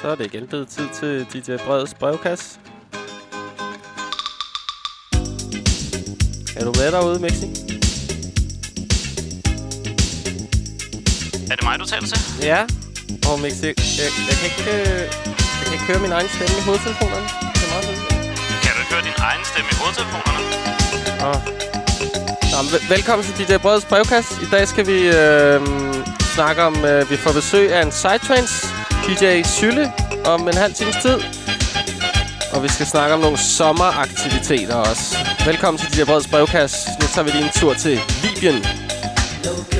Så er det igen blevet tid til DJ Breds brevkasse. Er du med derude, Mixi? Er det mig, du taler til? Ja. Og Mixi, jeg, jeg, kan ikke, øh, jeg kan ikke høre min egen stemme i hovedtelefonerne. Det er meget fedt. Kan du ikke høre din egen stemme i hovedtelefonerne? Nå, vel- velkommen til DJ Breds brevkasse. I dag skal vi øh, snakke om, øh, vi får besøg af en Psytrance, DJ Sylle, om en halv times tid. Og vi skal snakke om nogle sommeraktiviteter også. Velkommen til DJ Breds brevkasse. Nu tager vi lige en tur til Libyen. Okay.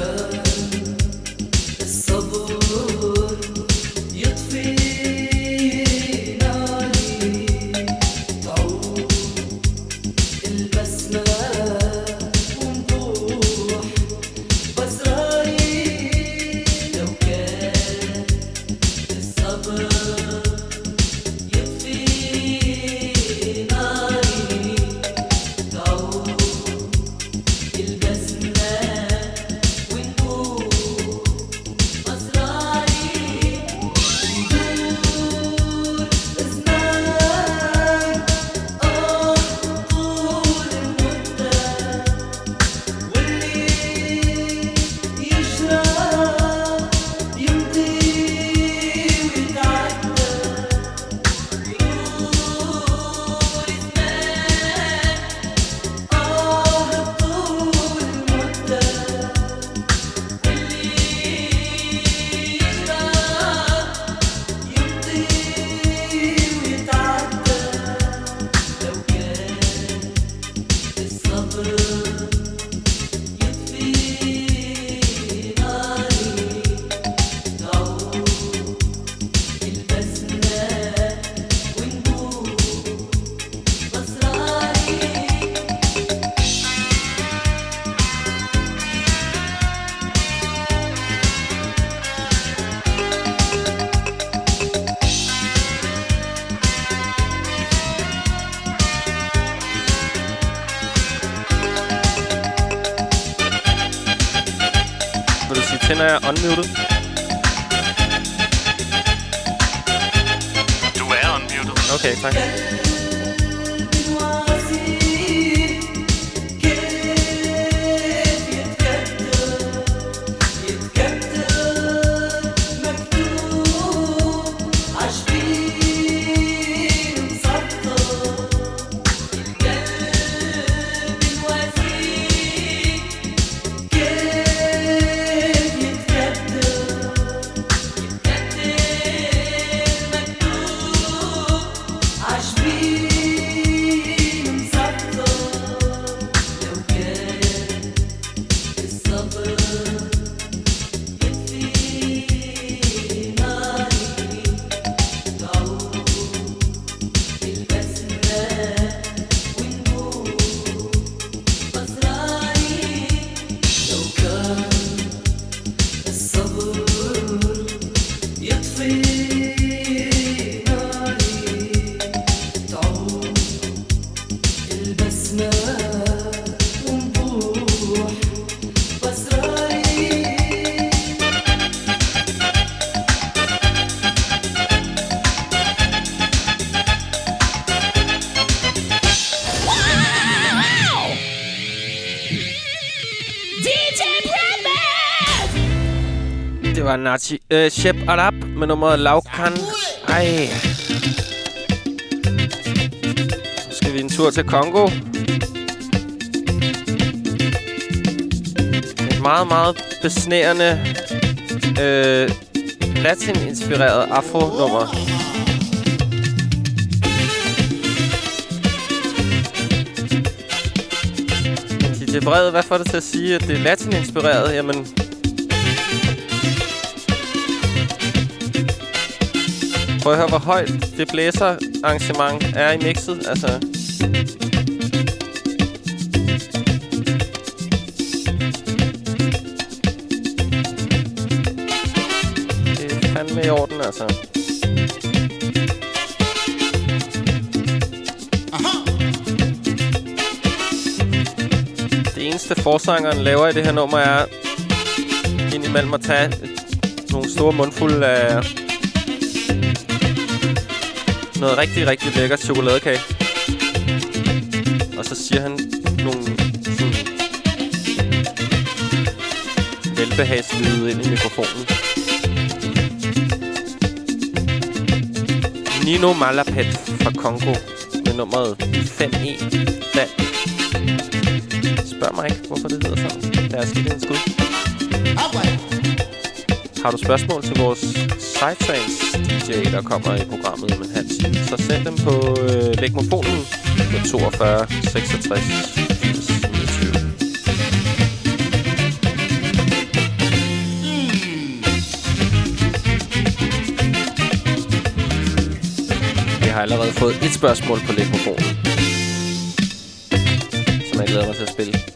Øh, Shep Arab med nummeret Laukan. Ej. Så skal vi en tur til Kongo. Et meget, meget besnærende øh, latin-inspireret afro-nummer. DJ Brede, hvad får det til at sige, at det er latin-inspireret? Jamen, Prøv at høre, hvor højt det blæser arrangement er i mixet. Altså, det er fandme i orden, altså. Det eneste forsangeren laver i det her nummer er indimellem at tage nogle store mundfulde af noget rigtig, rigtig lækker chokoladekage. Og så siger han nogle sådan velbehagslyde ind i mikrofonen. Nino Malapet fra Kongo med nummeret 5E. Vand. Spørg mig ikke, hvorfor det hedder sådan. Lad os give det en skud. Har du spørgsmål til vores Psytrance DJ, der kommer i programmet om en halv time, så send dem på øh, lægmofonen på 42 66 80 29. Vi har allerede fået et spørgsmål på lægmofonen, som jeg glæder mig til at spille.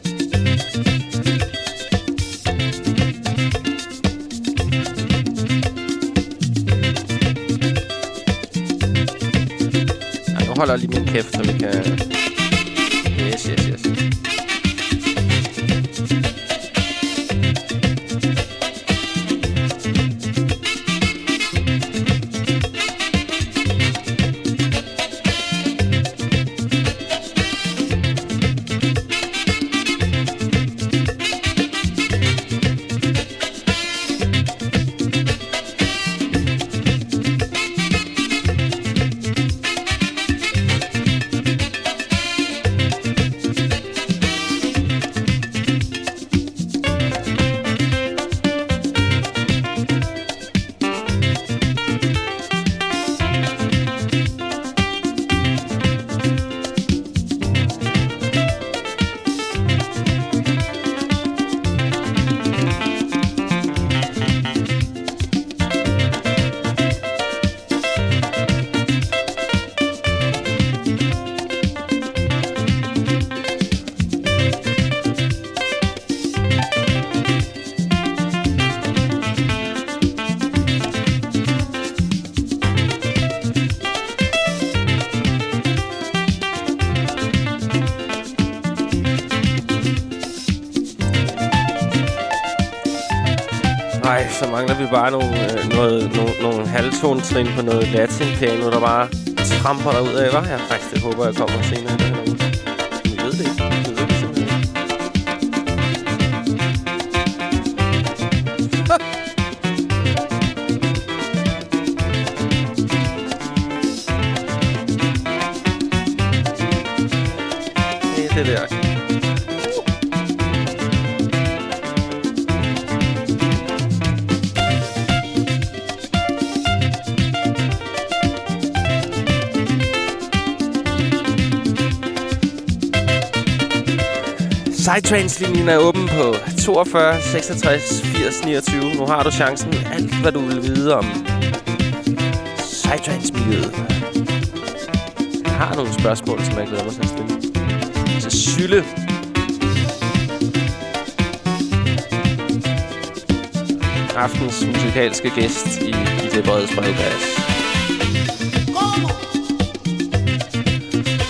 Holder lige min kæft, så vi kan... Yes, yes, yes. Så mangler vi bare nogle, øh, noget, nogle, nogle halvtonetrin på noget latin-piano, der bare tramper dig ud af, hva'? Jeg faktisk det håber, jeg kommer senere i det Sidetrains-linjen er åben på 42 66 80 29. Nu har du chancen. Alt, hvad du vil vide om Sidetrains-miljøet. Jeg har nogle spørgsmål, som jeg glæder mig til at stille. Så Sylle. Aftens musikalske gæst i i det brede brevkasse.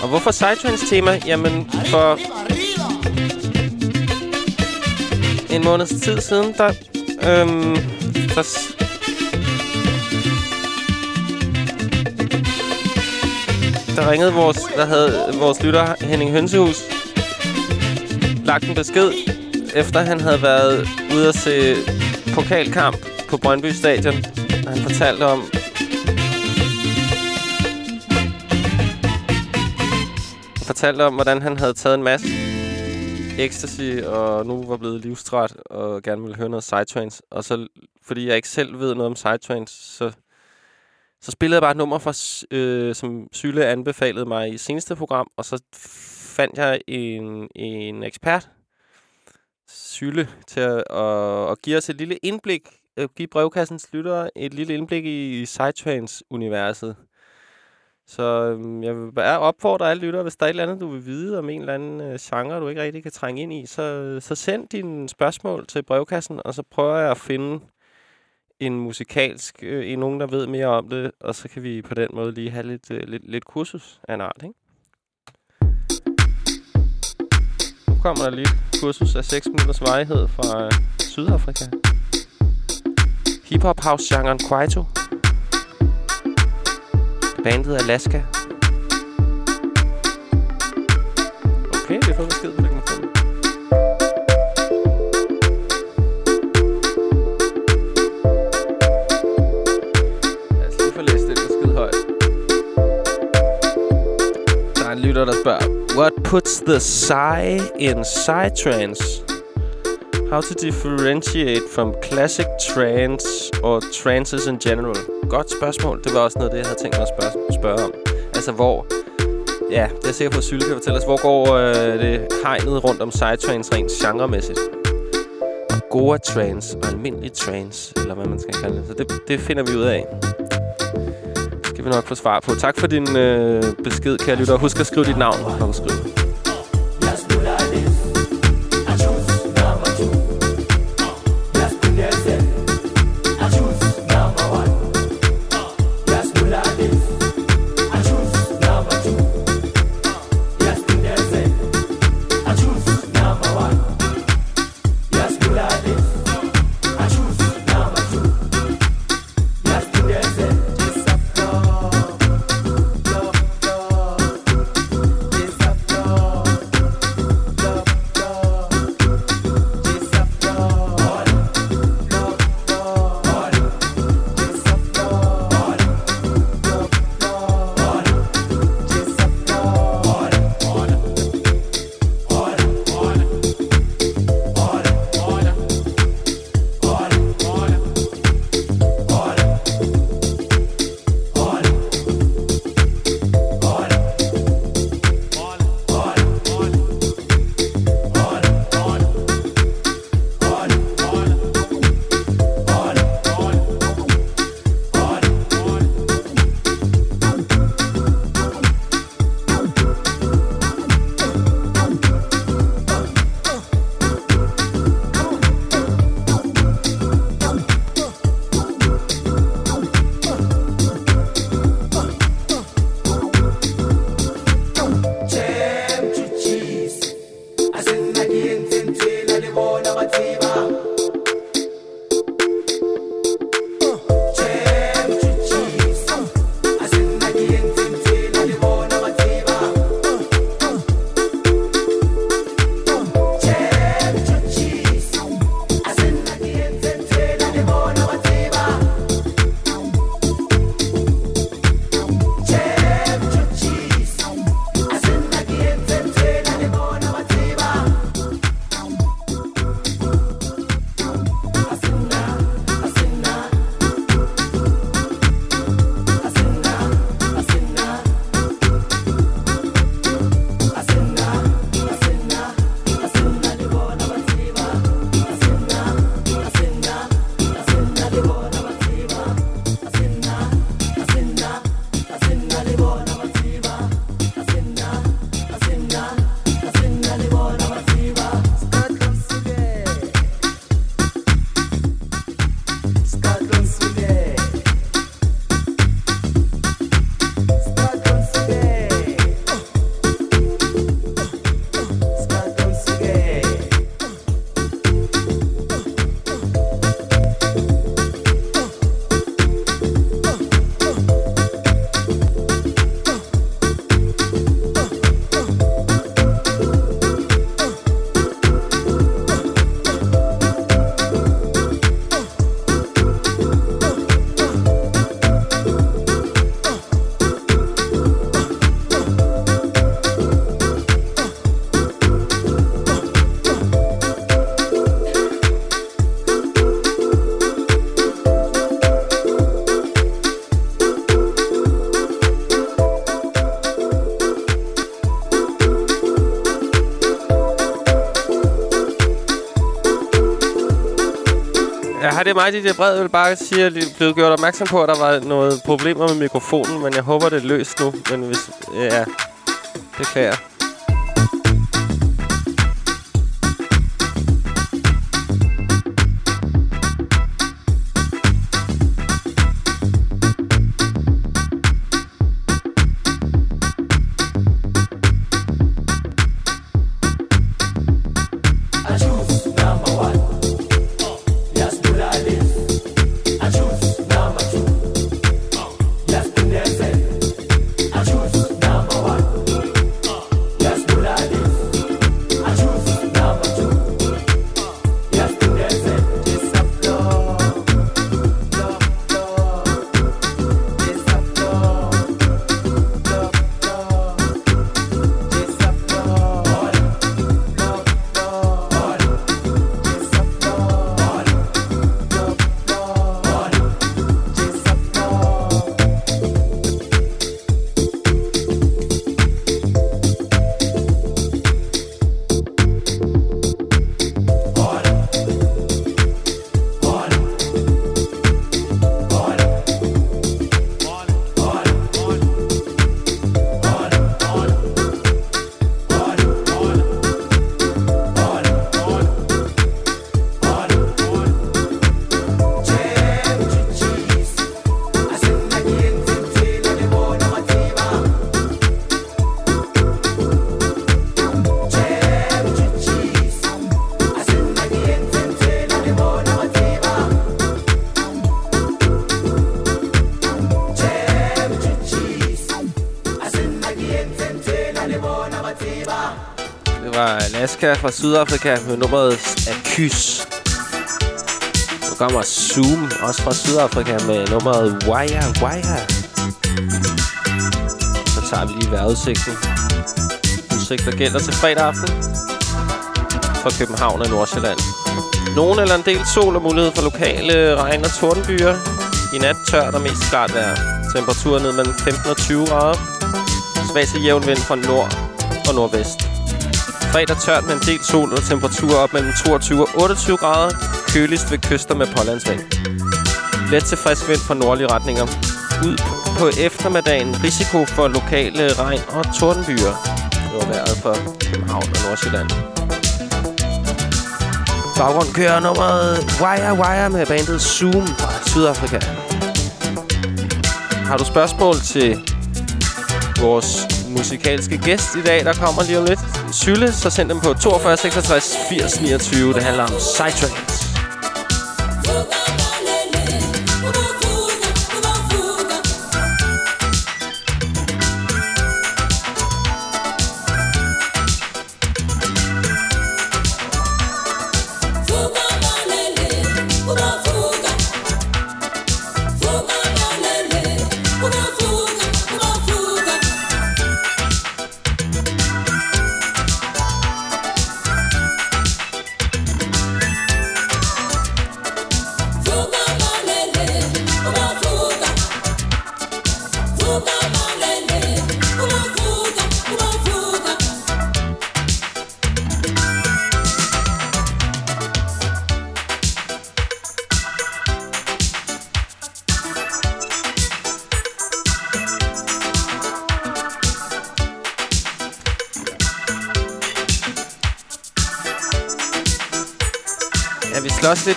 Og hvorfor Sidetrains tema? Jamen, for en måneds tid siden, der... Øhm, der der ringede vores, der havde vores lytter Henning Hønsehus lagt en besked, efter han havde været ude at se pokalkamp på Brøndby Stadion. Han fortalte om, fortalte om, hvordan han havde taget en masse ecstasy, og nu var blevet livstræt, og gerne ville høre noget Sidetrains. Og så, fordi jeg ikke selv ved noget om Sidetrains, så, så spillede jeg bare et nummer, fra, øh, som Syle anbefalede mig i seneste program, og så fandt jeg en, en ekspert, Syle, til at, at, at give os et lille indblik, øh, give brevkassens lyttere et lille indblik i Sidetrains-universet. Så øhm, jeg vil bare opfordre alle lyttere, hvis der er et eller andet, du vil vide om en eller anden øh, genre, du ikke rigtig kan trænge ind i, så, så send dine spørgsmål til brevkassen, og så prøver jeg at finde en musikalsk, øh, en nogen, der ved mere om det, og så kan vi på den måde lige have lidt, øh, lidt, lidt kursus af en art, ikke? Nu kommer der lige et kursus af 6 minutters varighed fra øh, Sydafrika. Hip-hop house-genren Kwaito. Bandet Alaska. Okay, vi har fået besked på mikrofonen. Lad os lige få læst den besked højt. Der er en lytter, der spørger, What puts the sigh in psytrance? How to differentiate from classic trance or trances in general? Godt spørgsmål. Det var også noget, det jeg havde tænkt mig at spørge, spørge om. Altså, hvor... Ja, det er sikkert sikker på, at fortælle os. Hvor går øh, det hegnet rundt om psytrance rent genremæssigt? Goa trance og almindelig trance, eller hvad man skal kalde det. Så det, det finder vi ud af. Det skal vi nok få svar på. Tak for din øh, besked, kære lytter. Husk at skrive dit navn, når du skriver. Er mig, DJ Bred. Jeg vil bare sige, at jeg blev gjort opmærksom på, at der var noget problemer med mikrofonen, men jeg håber, det er løst nu. Men hvis... Ja, beklager. Aska fra Sydafrika med nummeret Akys. Nu kommer Zoom, også fra Sydafrika, med nummeret Wire Wire. Så tager vi lige vejrudsigten. Udsigter gælder til fredag aften fra København og Nordsjælland. Nogen eller en del sol og mulighed for lokale regn- og tordenbyer. I nat tørt og mest klart vejr. Temperaturen ned mellem 15 og 20 grader. Svag til jævn vind fra nord og nordvest. Fredag tørt med en del sol og temperaturer op mellem 22 og 28 grader. Køligst ved kyster med pålandsvind. Let til frisk vind fra nordlige retninger. Ud på eftermiddagen risiko for lokale regn- og tordenbyer. Det var vejret for København og Nordsjælland. Baggrund kører nummeret Wire Wire med bandet Zoom fra Sydafrika. Har du spørgsmål til vores musikalske gæst i dag, der kommer lige om lidt, Sylle, så send dem på 42 66 80 29. Det handler om Sidetrack.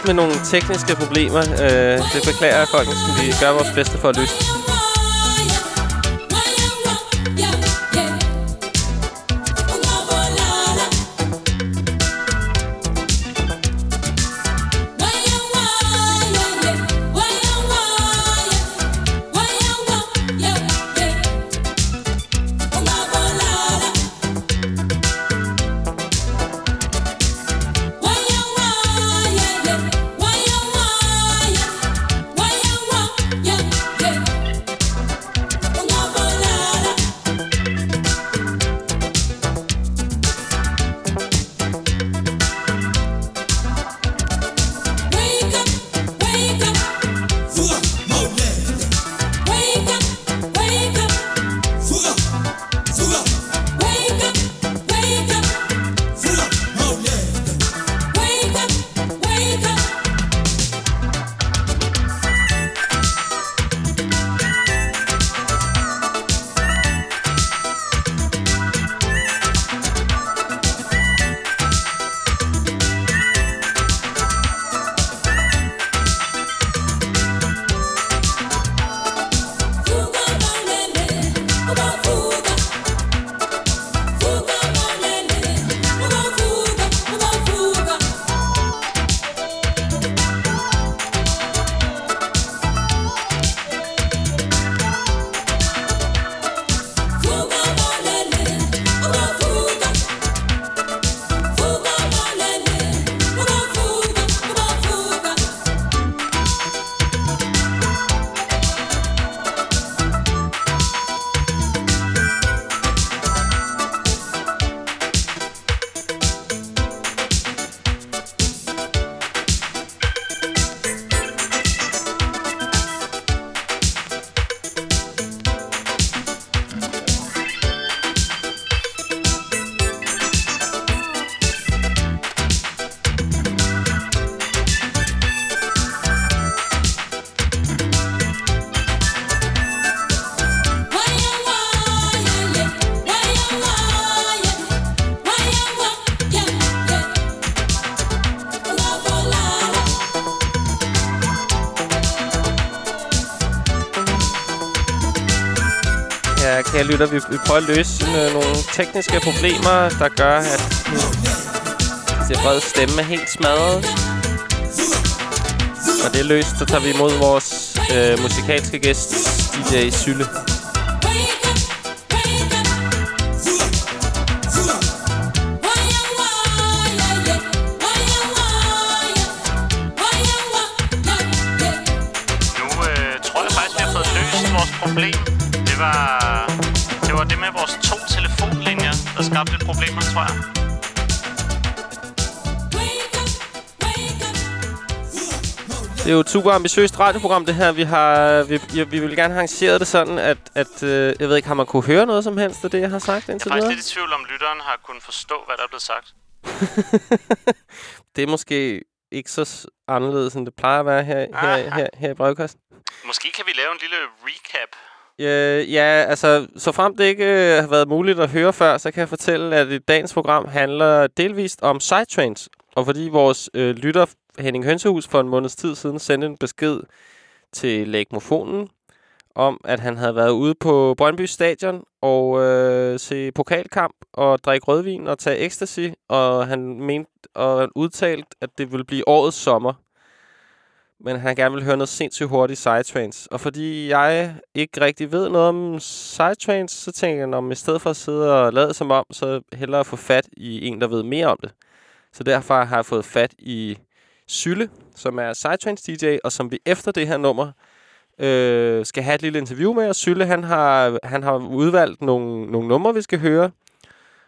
Med nogle tekniske problemer. Øh, det beklager jeg, folkens. Vi gør vores bedste for at løse lytter, vi, vi prøver at løse øh, nogle tekniske problemer, der gør, at det brede stemme er helt smadret. Når det er løst, så tager vi imod vores øh, musikalske gæst, DJ Sylle. Det er jo et super ambitiøst radioprogram, det her. Vi har vi, vi, vi vil gerne have arrangeret det sådan, at, at øh, jeg ved ikke, har man kunne høre noget som helst af det, jeg har sagt Jeg indtil er faktisk videre? lidt i tvivl om, lytteren har kunnet forstå, hvad der er blevet sagt. Det er måske ikke så anderledes, end det plejer at være her, her, her, her i brevkassen. Måske kan vi lave en lille recap. Øh, ja, altså, så frem det ikke øh, har været muligt at høre før, så kan jeg fortælle, at i dagens program handler delvist om sidetrains. Og fordi vores øh, lytter Henning Hønsehus for en måneds tid siden sendte en besked til Lægmofonen om, at han havde været ude på Brøndby Stadion og øh, se pokalkamp og drikke rødvin og tage ecstasy, og han mente og udtalt, at det ville blive årets sommer men han gerne vil høre noget sindssygt hurtigt sidetrains. Og fordi jeg ikke rigtig ved noget om sidetrains, så tænker jeg, om i stedet for at sidde og lade som om, så hellere få fat i en, der ved mere om det. Så derfor har jeg fået fat i Sylle, som er sidetrains DJ, og som vi efter det her nummer øh, skal have et lille interview med. Og Sylle, han har, han har udvalgt nogle, nogle numre, vi skal høre.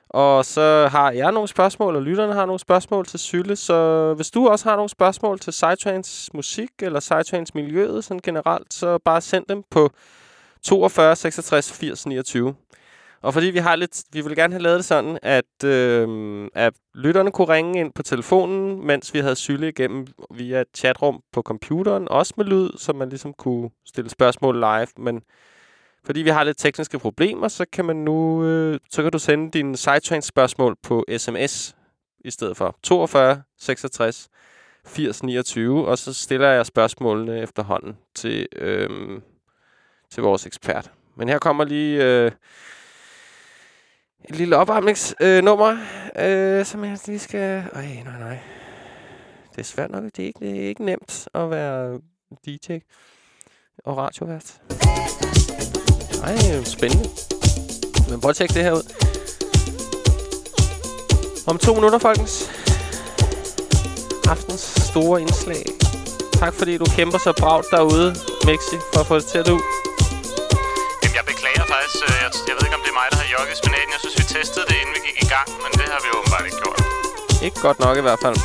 Og så har jeg nogle spørgsmål, og lytterne har nogle spørgsmål til Sylle. Så hvis du også har nogle spørgsmål til Psytrance musik, eller Psytrance miljøet sådan generelt, så bare send dem på 42 66 80 29. Og fordi vi har lidt, vi vil gerne have lavet det sådan, at, øh, at lytterne kunne ringe ind på telefonen, mens vi havde Sylle igennem via et chatrum på computeren, også med lyd, så man ligesom kunne stille spørgsmål live. Men fordi vi har lidt tekniske problemer, så kan man nu øh, så kan du sende dine sidetrain spørgsmål på sms i stedet for 42 66 80 29, og så stiller jeg spørgsmålene efterhånden til, øh, til vores ekspert. Men her kommer lige øh, et lille opvarmningsnummer, øh, øh, som jeg lige skal... Øj, nej, nej. Det er svært nok. Det er ikke, det er ikke nemt at være DJ og radiovært. Ej, spændende. Men prøv at tjekke det her ud. Om to minutter, folkens. Aftens store indslag. Tak fordi du kæmper så bragt derude, Mexi, for at få det til at du. Jamen, jeg beklager faktisk. øh, Jeg, jeg ved ikke, om det er mig, der har jogget spinaten. Jeg synes, vi testede det, inden vi gik i gang, men det har vi åbenbart ikke gjort. Ikke godt nok i hvert fald.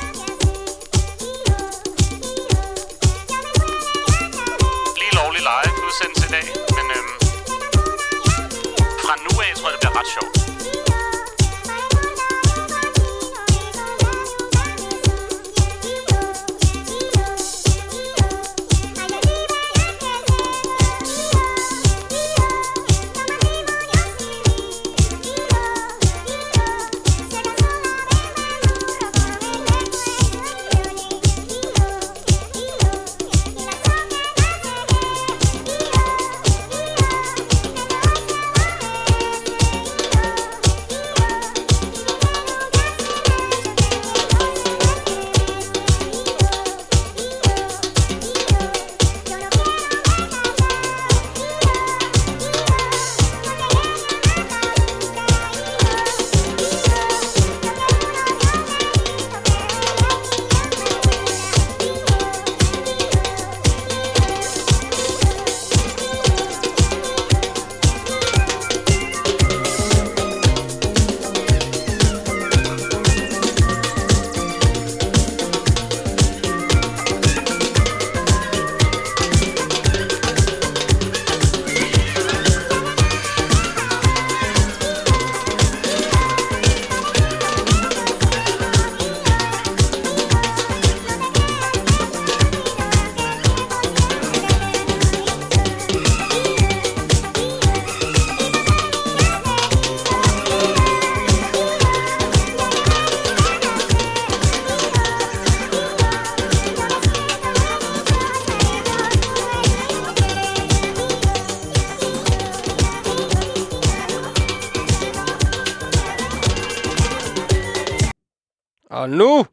Og nu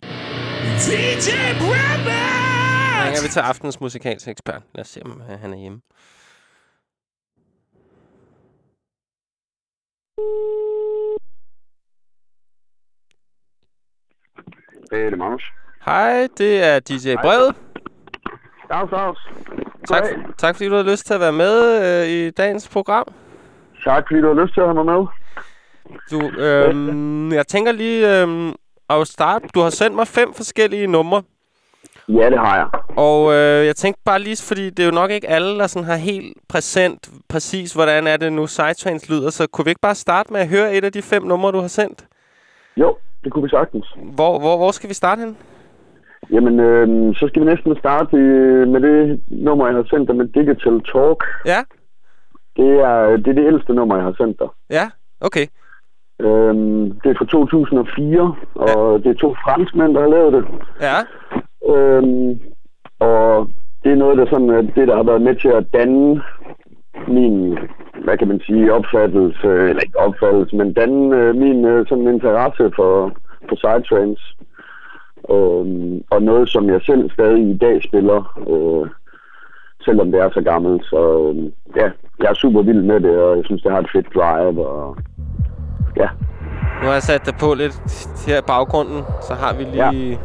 DJ Brandman! ringer vi til aftens musikalske ekspert. Lad os se, om øh, han er hjemme. Hey, det er Magnus. Hej, det er DJ Brevet. Dags, dags. Tak, tak fordi du har lyst til at være med øh, i dagens program. Tak, fordi du har lyst til at have mig med. Du, øhm, jeg tænker lige øhm, at starte. Du har sendt mig fem forskellige numre. Ja, det har jeg. Og øh, jeg tænkte bare lige, fordi det er jo nok ikke alle, der sådan har helt præsent præcis, hvordan er det nu Sidetrains lyder. Så kunne vi ikke bare starte med at høre et af de fem numre, du har sendt? Jo, det kunne vi sagtens. Hvor, hvor, hvor skal vi starte hen? Jamen, øh, så skal vi næsten starte med det nummer, jeg har sendt dig med Digital Talk. Ja? Det er det, er det ældste nummer, jeg har sendt dig. Ja? Okay. Øhm, det er fra 2004, og det er to franskmænd, der har lavet det. Ja? Øhm, og det er noget, der, sådan, det, der har været med til at danne min, hvad kan man sige, opfattelse, eller ikke opfattelse, men danne øh, min øh, sådan interesse for, for sidetrains. Øhm, og noget, som jeg selv stadig i dag spiller, øh, selvom det er så gammelt. Så øh, ja, jeg er super vild med det, og jeg synes, det har et fedt drive, og ja, Nu har jeg sat dig på lidt her i baggrunden. Så har vi lige...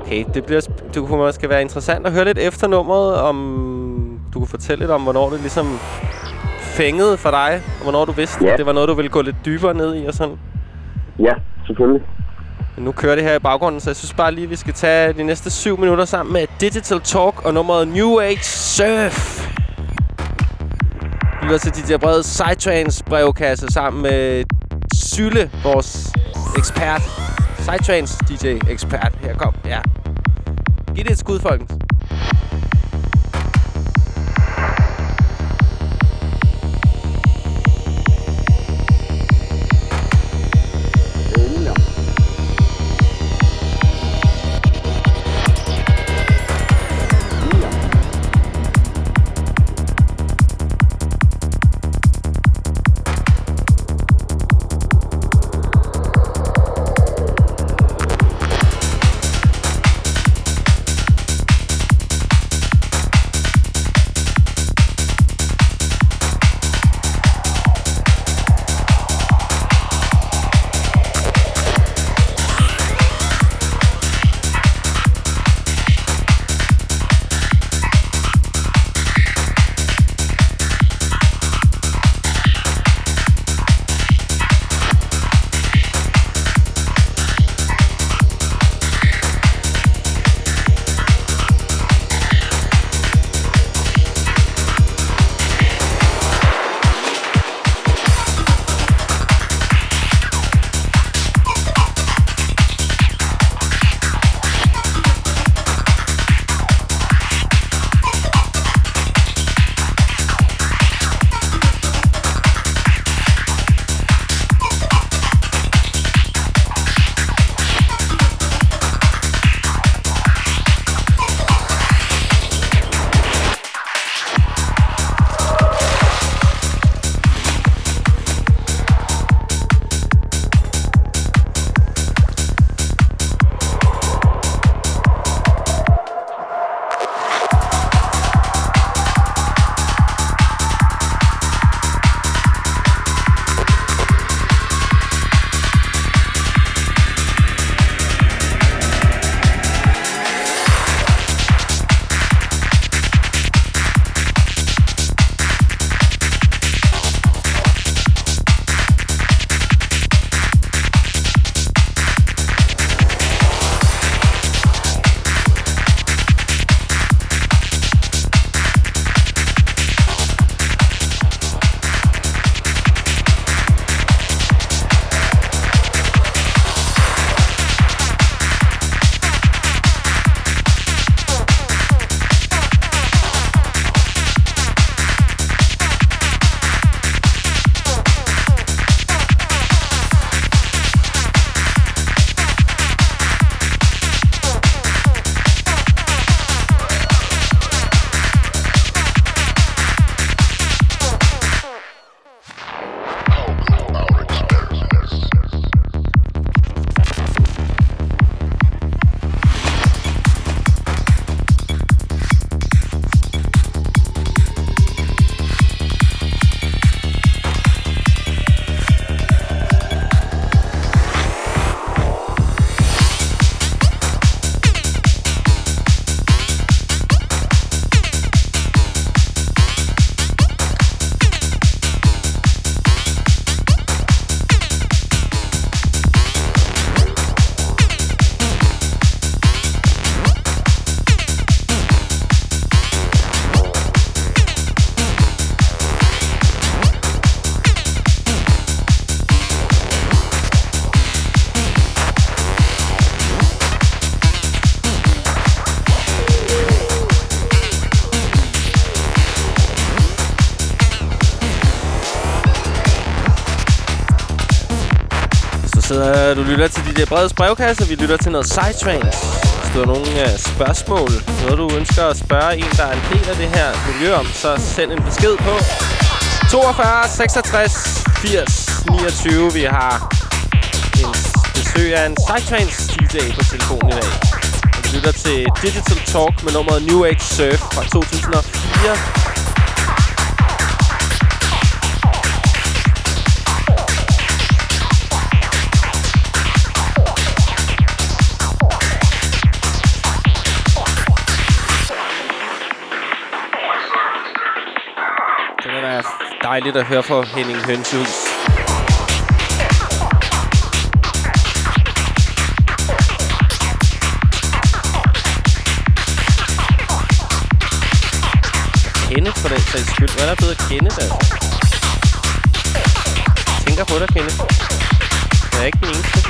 Okay, det, bliver, det kunne måske være interessant at høre lidt efter nummeret, om du kunne fortælle lidt om, hvornår det ligesom fængede for dig, og hvornår du vidste, Ja. at det var noget, du ville gå lidt dybere ned i og sådan. ja, selvfølgelig. Men nu kører det her i baggrunden, så jeg synes bare lige, at vi skal tage de næste syv minutter sammen med Digital Talk og nummeret New Age Surf. Vi lytter til DJ Breds Sidetrains brevkasse sammen med Sylle, vores ekspert. Sidetrains DJ ekspert. Her kom, ja. Giv det et skud, folkens. Så du lytter til de der brede brevkasse, vi lytter til noget sidetrains. Hvis du har nogle uh, spørgsmål, noget du ønsker at spørge en, der er en del af det her miljø om, så send en besked på 42 66 80 29. Vi har en besøg af en sidetrains DJ på telefonen i dag. Vi lytter til Digital Talk med nummeret New Age Surf fra 2004. dejligt at høre fra Henning Hønshus. Kenneth for den sags skyld. Hvad er der blevet af Kenneth, altså? Jeg tænker på dig, Kenneth. Jeg er ikke den eneste.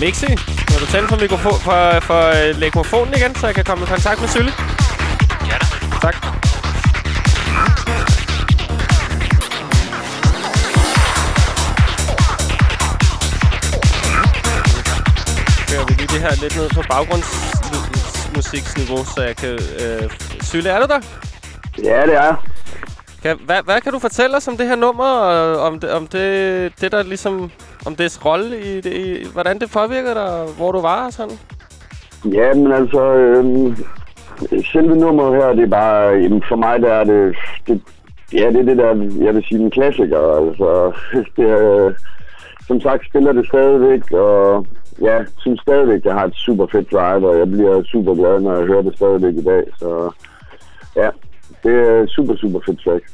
Mixi, vil du tænde for, mikrofon, for, for øh, mikrofonen igen, så jeg kan komme i kontakt med Sylle? Ja da. Tak. Kører vi lige det her lidt ned på baggrundsmusiksniveau, så jeg kan... Øh, Sylle, er du der? Ja, det er. Kan, hvad, hvad kan du fortælle os om det her nummer, og om det, om det, det der ligesom... Om dets rolle i det, i, hvordan det påvirker dig, hvor du var og sådan? Ja, men altså, øhm, selve nummeret her, det er bare, jamen for mig der er det, det, ja, det er det der, jeg vil sige, en klassiker, altså, det er, som sagt spiller det stadigvæk, og ja, synes stadigvæk, det har et super fedt drive, og jeg bliver super glad, når jeg hører det stadigvæk i dag, så ja, det er super, super fedt track.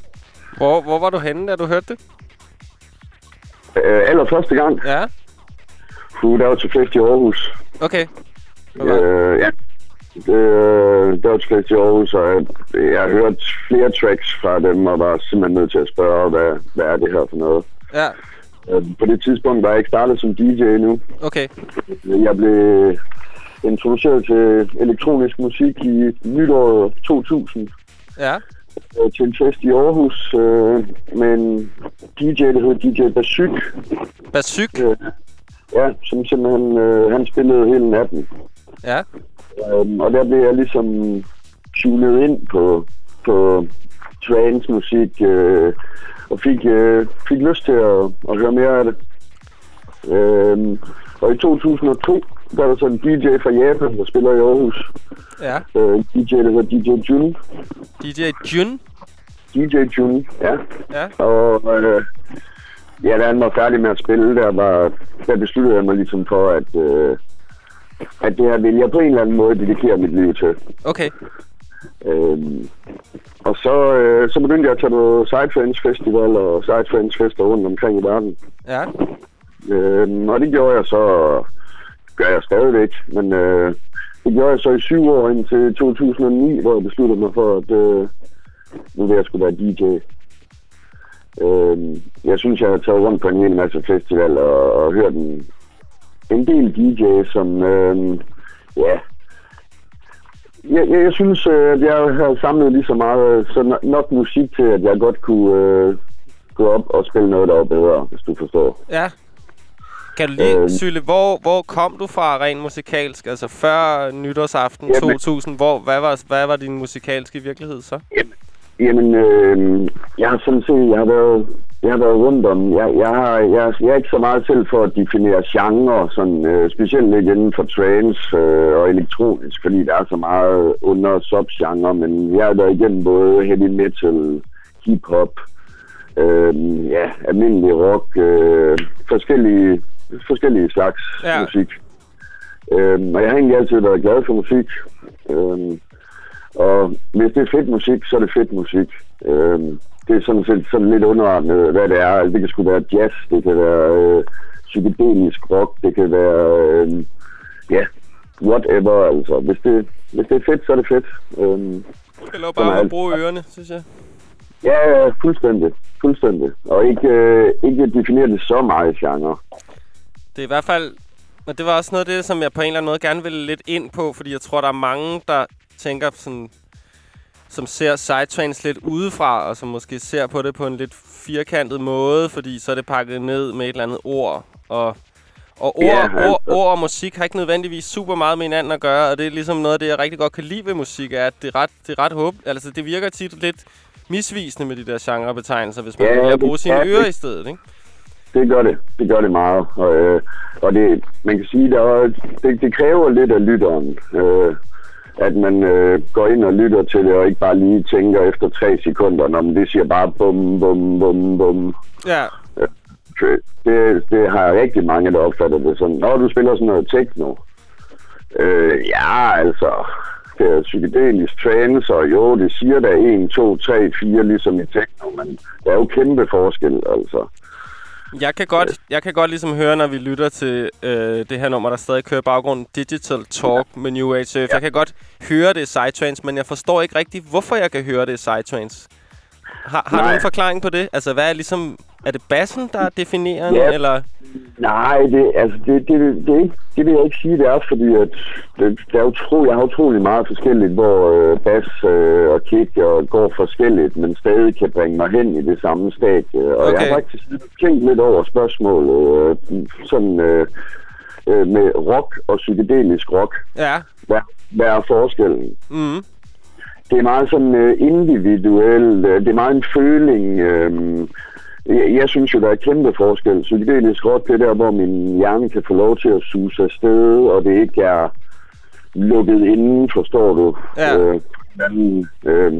Hvor, hvor var du henne, da du hørte det? Øh, allerførste gang, Ja? uh, der var til fest i Aarhus, Okay. Øh, ja. Øh, det var et i Aarhus, og jeg, jeg har hørt flere tracks fra dem, og var simpelthen nødt til at spørge, hvad, hvad er det her for noget. Ja, Øh, På det tidspunkt var jeg ikke startet som DJ endnu. okay. Jeg blev introduceret til elektronisk musik i nytåret 2000 Ja, øh, til en fest i Aarhus øh, med en DJ, der hed DJ Basyk. Basyk. Øh, ja, som simpelthen, øh, han spillede hele natten. Ja, Øhm, og der blev jeg ligesom tunet ind på, på trance musik, øh, og fik, øh, fik lyst til at, at høre mere af det. Øhm, og i 2002, der var der så en DJ fra Japan, der spiller i Aarhus. ja. Øh, DJ, der hedder DJ Jun. DJ Jun. DJ Jun, ja. Ja, Og øh, ja, da han var færdig med at spille, der, var, der besluttede jeg mig ligesom for, at, øh, at det her vil jeg på en eller anden måde dedikere mit liv til. okay. Øhm, og så, øh, så begyndte jeg at tage på Sidetrends Festival og Sidetrends Fester rundt omkring i verden. Ja, Øhm, og det gjorde jeg så, gør jeg stadigvæk, men øh, det gjorde jeg så i syv år indtil 2009, hvor jeg besluttede mig for, at øh, nu vil jeg skulle være DJ. Øh, jeg synes, jeg har taget rundt på en hel masse festival og, og hørt en, en del DJ, som, øh, ja, jeg, jeg, jeg synes, øh, at jeg har samlet lige så meget, øh, så nok musik til, at jeg godt kunne øh, gå op og spille noget, der var bedre, hvis du forstår. ja. Kan du lige, Øhm. Sylle, hvor, hvor kom du fra rent musikalsk? Altså før nytårsaften Jamen- 2000, hvor, hvad, var, hvad var din musikalske virkelighed så? Jamen, øh, jeg har sådan set, jeg har været, jeg har været rundt om, jeg, jeg, har, jeg, jeg er ikke så meget selv for at definere genre, sådan, øh, specielt ikke inden for trance øh, og elektronisk, fordi der er så meget under subgenre, men jeg har været igennem både heavy metal, hip-hop, øh, ja, almindelig rock, øh, forskellige, forskellige slags Ja. musik. Øh, og jeg har egentlig altid været glad for musik. Øh, og hvis det er fedt musik, så er det fedt musik. Øhm, det er sådan set sådan lidt underordnet, hvad det er. Altså, det kan sgu være jazz, det kan være øh, psykedelisk rock, det kan være, øh, ja, whatever. Altså, hvis det, hvis det er fedt, så er det fedt. Øhm, Det lå Som bare at bruge ørerne, synes jeg. ja, ja, fuldstændig. Fuldstændig. Og ikke, øh, ikke definere det så meget genre. Det er i hvert fald... Men det var også noget af det, som jeg på en eller anden måde gerne ville lidt ind på, fordi jeg tror, der er mange, der tænker sådan som ser Sidetrains lidt udefra, og som måske ser på det på en lidt firkantet måde, fordi så er det pakket ned med et eller andet ord. Og, og ord, yeah, ord, altså. ord og musik har ikke nødvendigvis super meget med hinanden at gøre, og det er ligesom noget af det, jeg rigtig godt kan lide ved musik, er, at det er ret, det er ret håb. Altså, det virker tit lidt misvisende med de der genrebetegnelser, hvis man at det bruge sine er ører i stedet, ikke? Det gør det. Det gør det meget. Og, øh, og det, man kan sige, der det, det kræver lidt af lytteren. Øh, at man øh, går ind og lytter til det, og ikke bare lige tænker efter tre sekunder, når det siger bare bum, bum, bum, bum. Ja, Det, det har rigtig mange, der opfatter det sådan. Når du spiller sådan noget techno. Øh, ja, altså, det er psykedelisk trance, og jo, det siger der 1, 2, 3, 4, ligesom i techno, men der er jo kæmpe forskel, altså. Jeg kan godt, jeg kan godt ligesom høre, når vi lytter til øh, det her nummer, der stadig kører i baggrunden, Digital Talk med New Age Surf. Jeg kan godt høre det i Psytrance, men jeg forstår ikke rigtigt, hvorfor jeg kan høre det i Psytrance. Har, har du en forklaring på det? Altså, hvad er ligesom... Er det bassen, der er definerende, Ja. eller... Nej, det, altså, det, det, det, det, det vil jeg ikke sige, det er, fordi at det, der er utro, jeg har utrolig meget forskelligt, hvor øh, bas øh, og kick og går forskelligt, men stadig kan bringe mig hen i det samme stadie. Og Okay. jeg har faktisk tænkt lidt over spørgsmålet, øh, sådan øh, øh, med rock og psykedelisk rock. Ja. Hvad, hvad er forskellen? Mm. Det er meget sådan øh, individuelt, øh, det er meget en føling. Øh, jeg, jeg synes jo, der er kæmpe forskel. Psykedelisk rock, det er der, hvor min hjerne kan få lov til at suse afsted, og det ikke er lukket inden, forstår du? Ja. Øh, men, øh,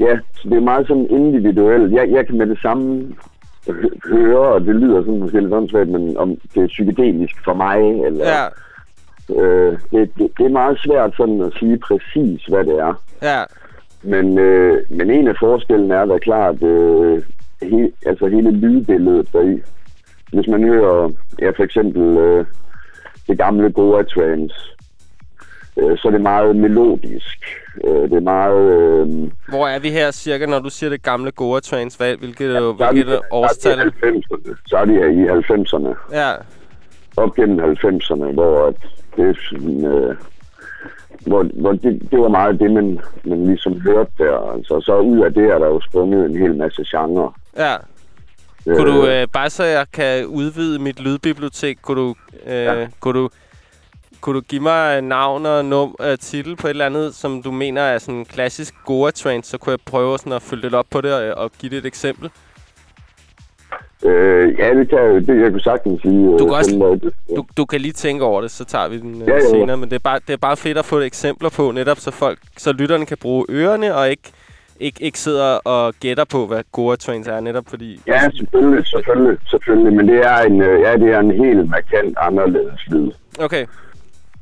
ja, så det er meget sådan individuelt. Jeg, jeg kan med det samme hø- høre, og det lyder sådan måske lidt åndssvagt, men om det er psykedelisk for mig, eller... Ja. Øh, det, det, det er meget svært sådan at sige præcis, hvad det er. Ja. Men, øh, men en af forskellen er da klart, øh, he, altså hele lydbilledet deri. Hvis man hører, ja for eksempel øh, det gamle Goa Trance, øh, så er det meget melodisk. Øh, det er meget... Øh, Hvor er vi her cirka, når du siger det gamle Goa Trance? Hvad, hvilket, ja, hvilket det- årstal? Så er det i 90'erne. Så er det i 90'erne. Ja. Op gennem 90'erne, hvor at det er sådan... Øh, hvor, hvor det, det var meget det, man, man ligesom hørte der. Altså, så ud af det er der jo sprunget en hel masse genrer. Ja. Kunne du, øh, bare så jeg kan udvide mit lydbibliotek, kunne du, øh, ja. kunne du, kunne du give mig navn og num, øh, titel på et eller andet, som du mener er sådan klassisk Goa trance, så kunne jeg prøve sådan at følge lidt op på det og, og give det et eksempel. Øh, ja, det kan jeg, det, jeg kunne sagtens sige. Du øh, kan også- noget. Du, du kan lige tænke over det, så tager vi den øh, Ja, ja. senere. Men det er, bare, det er bare fedt at få eksempler på, netop så folk, så lytterne kan bruge ørerne og ikke, ikke, ikke sidder og gætter på, hvad Goa trance er, netop fordi... Ja, selvfølgelig, selvfølgelig, selvfølgelig. Men det er en, øh, ja, det er en helt markant anderledes lyd. Okay.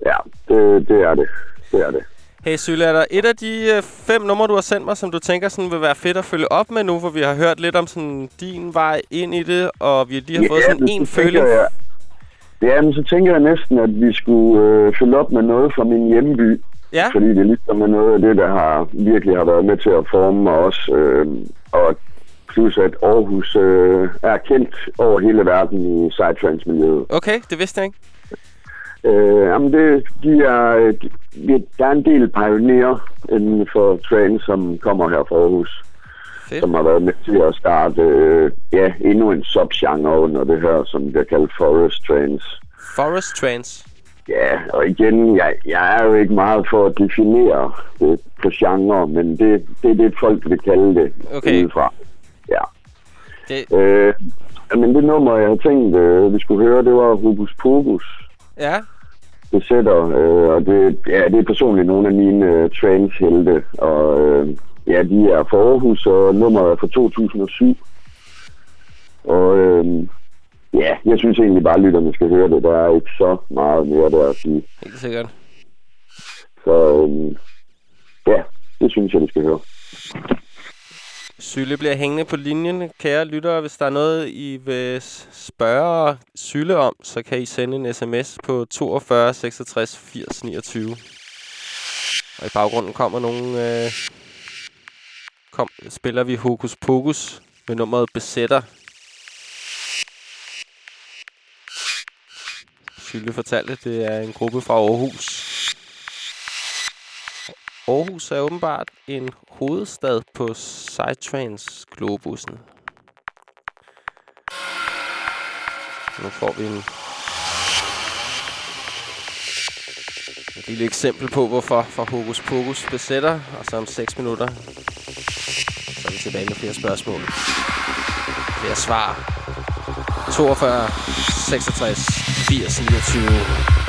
Ja, det, det er det. Det er det. Hey Sylle, er der et af de øh, fem numre, du har sendt mig, som du tænker sådan vil være fedt at følge op med nu, hvor vi har hørt lidt om sådan din vej ind i det, og vi lige har fået sådan en føling? Jeg, ja, men så tænker jeg næsten, at vi skulle øh, følge op med noget fra min hjemby. Ja, Fordi det ligesom er noget af det, der har virkelig har været med til at forme mig også. Øh, og plus at Aarhus øh, er kendt over hele verden i psytrance-miljøet. okay, det vidste jeg ikke. Øh, jamen det, de er, de, der er en del pionerer inden for trance, som kommer her fra Aarhus. Fedt. som har været med til at starte øh, ja, endnu en subgenre under det her, som bliver kaldt Forest Trance. Forest Trance. Ja, og igen, jeg, jeg er jo ikke meget for at definere det på genre, men det, det er det, folk vil kalde det Okay. udefra. Ja. Det, Øh, men det nummer, jeg havde tænkt, øh, vi skulle høre, det var Hobus Pogus ja, besætter, øh, og det, ja, det er personligt nogle af mine øh, trance-helte, og øh, ja, de er fra Aarhus, og nummeret er fra 2007. Og øh, ja, jeg synes egentlig bare, at lytterne skal høre det. Der er ikke så meget mere der at sige. helt sikkert. Så øh, ja, det synes jeg, de skal høre. Sylle bliver hængende på linjen. Kære lyttere, hvis der er noget, I vil spørge Sylle om, så kan I sende en sms på 42 66 80 29. Og i baggrunden kommer nogle... Øh, kom, spiller vi Hokus Pokus med nummeret Besætter. Sylle fortalte, det er en gruppe fra Aarhus. Aarhus er åbenbart en hovedstad på Psytrance globussen. Nu får vi en et lille eksempel på, hvorfor for Hokus Pokus besætter, og så om 6 minutter, så er vi tilbage med flere spørgsmål. Flere svar. 42, 66, 80, 29.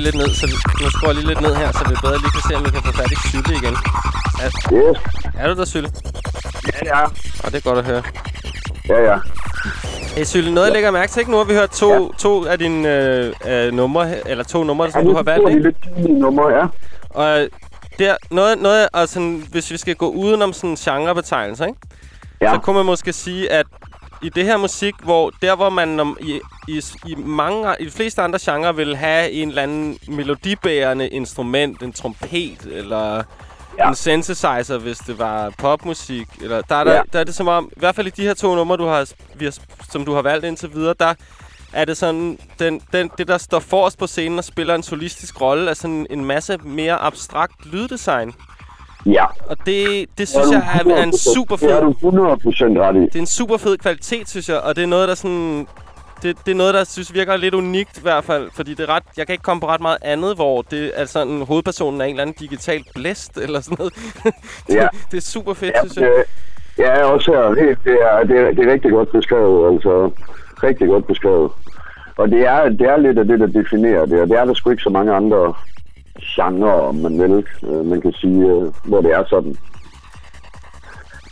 lige lidt ned, så vi, nu skruer lige lidt ned her, så vi bedre lige kan se, om vi kan få fat i Sylle igen. Er, Yes. er du der, Sylle? Ja, ja. Og det er godt at høre. Ja, ja. Hey, Sylle, noget jeg lægger mærke til, ikke? Nu har vi hørt to, ja. to af dine øh, øh, numre, eller to numre, som du har valgt, det er ikke? lidt tidlige numre, ja. Og øh, der, noget, noget, og sådan, hvis vi skal gå udenom sådan genrebetegnelser, ikke? Ja, så kunne man måske sige, at i det her musik, hvor der hvor man om, i, i, i, mange, i de fleste andre genrer vil have en eller anden melodibærende instrument, en trompet eller. Ja. en synthesizer, hvis det var popmusik, eller der er, der, Ja. der er det som om, i hvert fald i de her to numre, du har, vi har, som du har valgt indtil videre, der er det sådan, den, den, det der står forrest på scenen og spiller en solistisk rolle, er sådan en masse mere abstrakt lyddesign. Ja. Og det, det synes jeg er, er en super Det er fed du 100% ret i. det er en super fed kvalitet, synes jeg, og det er noget, der sådan... Det, det er noget, der synes virker lidt unikt i hvert fald, fordi det er ret, jeg kan ikke komme på ret meget andet, hvor det er sådan, hovedpersonen er en eller anden digital blæst eller sådan noget. det, Ja. det er super fedt, Ja, synes jeg. det, ja, også her. Helt, det, er, det, er, det er rigtig godt beskrevet, altså. Rigtig godt beskrevet. Og det er, det er lidt af det, der definerer det, og det er der sgu ikke så mange andre genrer, om man vil. Øh, man kan sige, øh, hvor det er sådan.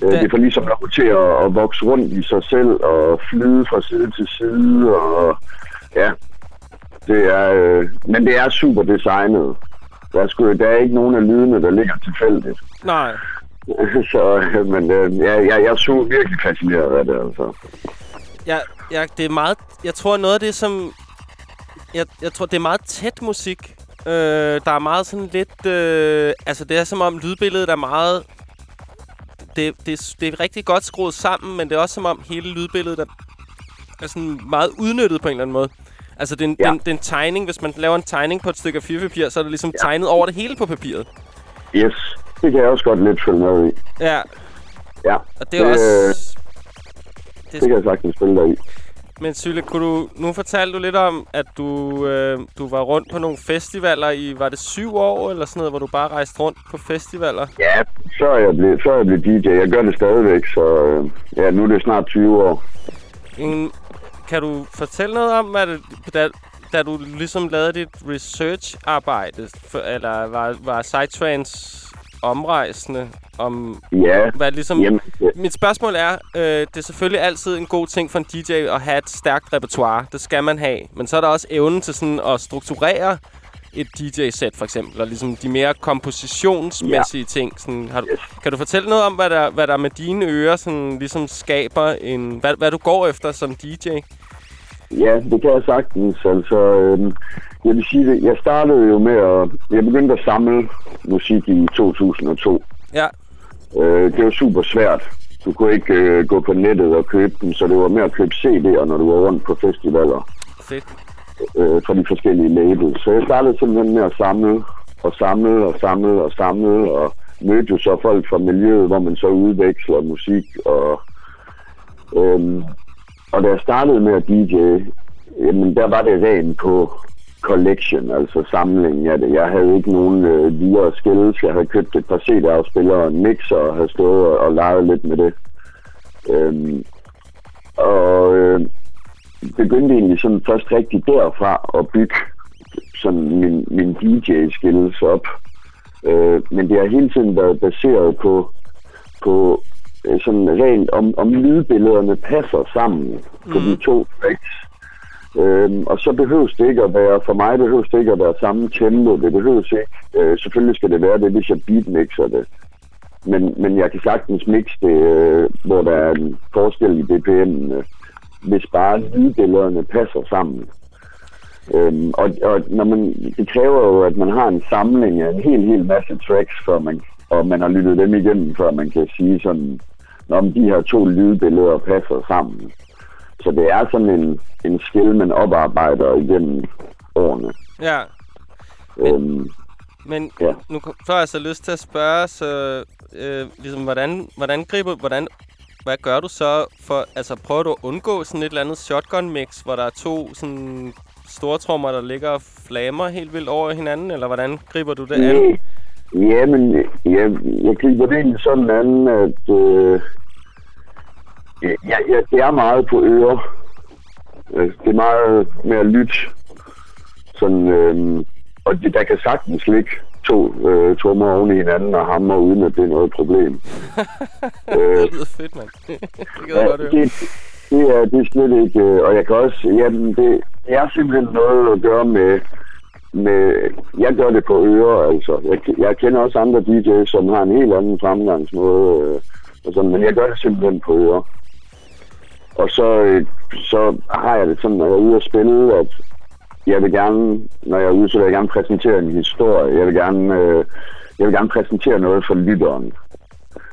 Øh, Det- får ligesom lov til at, at vokse rundt i sig selv og flyde fra side til side. Og, ja, det er, øh, men det er super designet. Der er, sgu, der er ikke nogen af lydene, der ligger tilfældigt. Nej. Så, øh, men øh, ja, jeg, jeg er så virkelig fascineret af det, altså. Jeg, jeg, det er meget, jeg tror noget af det, som... Jeg, jeg tror, det er meget tæt musik. Øh, der er meget sådan lidt... Øh, altså, det er som om lydbilledet er meget... Det, det, det er rigtig godt skruet sammen, men det er også som om hele lydbilledet er, er sådan meget udnyttet på en eller anden måde. Altså, det er, en, Ja. det, er en, det er en tegning. Hvis man laver en tegning på et stykke A4-papir, så er det ligesom ja. tegnet over det hele på papiret. Yes, det kan jeg også godt lidt følge med i. Ja, Ja, og det er også... det kan jeg sagtens spille dig i. Men Sylle, kunne du, nu fortalte du lidt om, at du, øh, du var rundt på nogle festivaler i, var det syv år eller sådan noget, hvor du bare rejste rundt på festivaler? Ja, så er jeg blevet, så er jeg blevet DJ. Jeg gør det stadigvæk, så øh, ja, nu er det snart 20 år. En, kan du fortælle noget om, hvad det, da, da du ligesom lavede dit research-arbejde, eller var, var Psytrance omrejsende om, Ja, hvad ligesom... jamen, ja, Mit spørgsmål er, øh, det er selvfølgelig altid en god ting for en DJ at have et stærkt repertoire. Det skal man have. Men så er der også evnen til sådan at strukturere et DJ-sæt, for eksempel. Og ligesom de mere kompositionsmæssige ja. ting. Sådan, har du, kan du fortælle noget om, hvad der, hvad der med dine ører sådan, ligesom skaber en... Hvad, hvad du går efter som DJ? ja, det kan jeg sagtens. Altså, øh, jeg vil sige det. Jeg startede jo med at... Jeg begyndte at samle musik i 2002. Ja, Øh, det var super svært. Du kunne ikke øh, gå på nettet og købe dem, så det var med at købe CD'er, når du var rundt på festivaler. fedt. øh, fra de forskellige labels. Så jeg startede simpelthen med at samle og samle og samle og samle og mødte jo så folk fra miljøet, hvor man så udveksler musik og øhm, og da jeg startede med at DJ, jamen der var det rent på collection, altså samlingen af det. Jeg havde ikke nogen øh, videre skills. Jeg havde købt et par CD-afspillere og en mixer og havde stået og, og leget lidt med det. Øhm, og øh, begyndte egentlig sådan først rigtig derfra at bygge sådan min, min DJ-skills op. Øh, men det har hele tiden været baseret på, på øh, sådan rent, om, om lydbillederne passer sammen på de to tracks. Øhm, og så behøves det ikke at være, for mig behøves det ikke at være samme tempo, det behøves ikke. Øh, selvfølgelig skal det være det, hvis jeg beatmixer det. Men, men jeg kan sagtens mixe det, øh, hvor der er en forskel i BPM'ene, øh, hvis bare lydbillederne passer sammen. Øhm, og, og når man, det kræver jo, at man har en samling af en hel, hel masse tracks, før man, og man har lyttet dem igennem, før man kan sige sådan, om de her to lydbilleder passer sammen. Så det er sådan en, en skill, man oparbejder igennem årene. Ja, Øhm, men Ja. nu får jeg så lyst til at spørge, så øh, ligesom, hvordan, hvordan griber, hvordan, hvad gør du så for, altså prøver du at undgå sådan et eller andet shotgun mix, hvor der er to sådan store trommer, der ligger og flammer helt vildt over hinanden, eller hvordan griber du det an? Ja, men jeg, jeg griber det egentlig sådan an, at øh, ja, ja, det er meget på ører. Øh, Det er meget med at lytte. Sådan, øh, og det, der kan sagtens ligge to øh, trommer oven i hinanden og hammer, uden at det er noget problem. øh, Det lyder fedt, mand. det kan jeg Ja, godt høre. det, det, er, det er slet ikke... øh, Og jeg kan også... Jamen, det er simpelthen noget at gøre med... med jeg gør det på ører, altså. Jeg, jeg kender også andre DJ's, som har en helt anden fremgangsmåde. Øh, og sådan, men jeg gør det simpelthen på ører. Og så, øh, så har jeg det sådan, når jeg er ude at spille, at jeg vil gerne, når jeg er ude, så vil jeg gerne præsentere en historie. Jeg vil gerne, øh, jeg vil gerne præsentere noget for lytteren.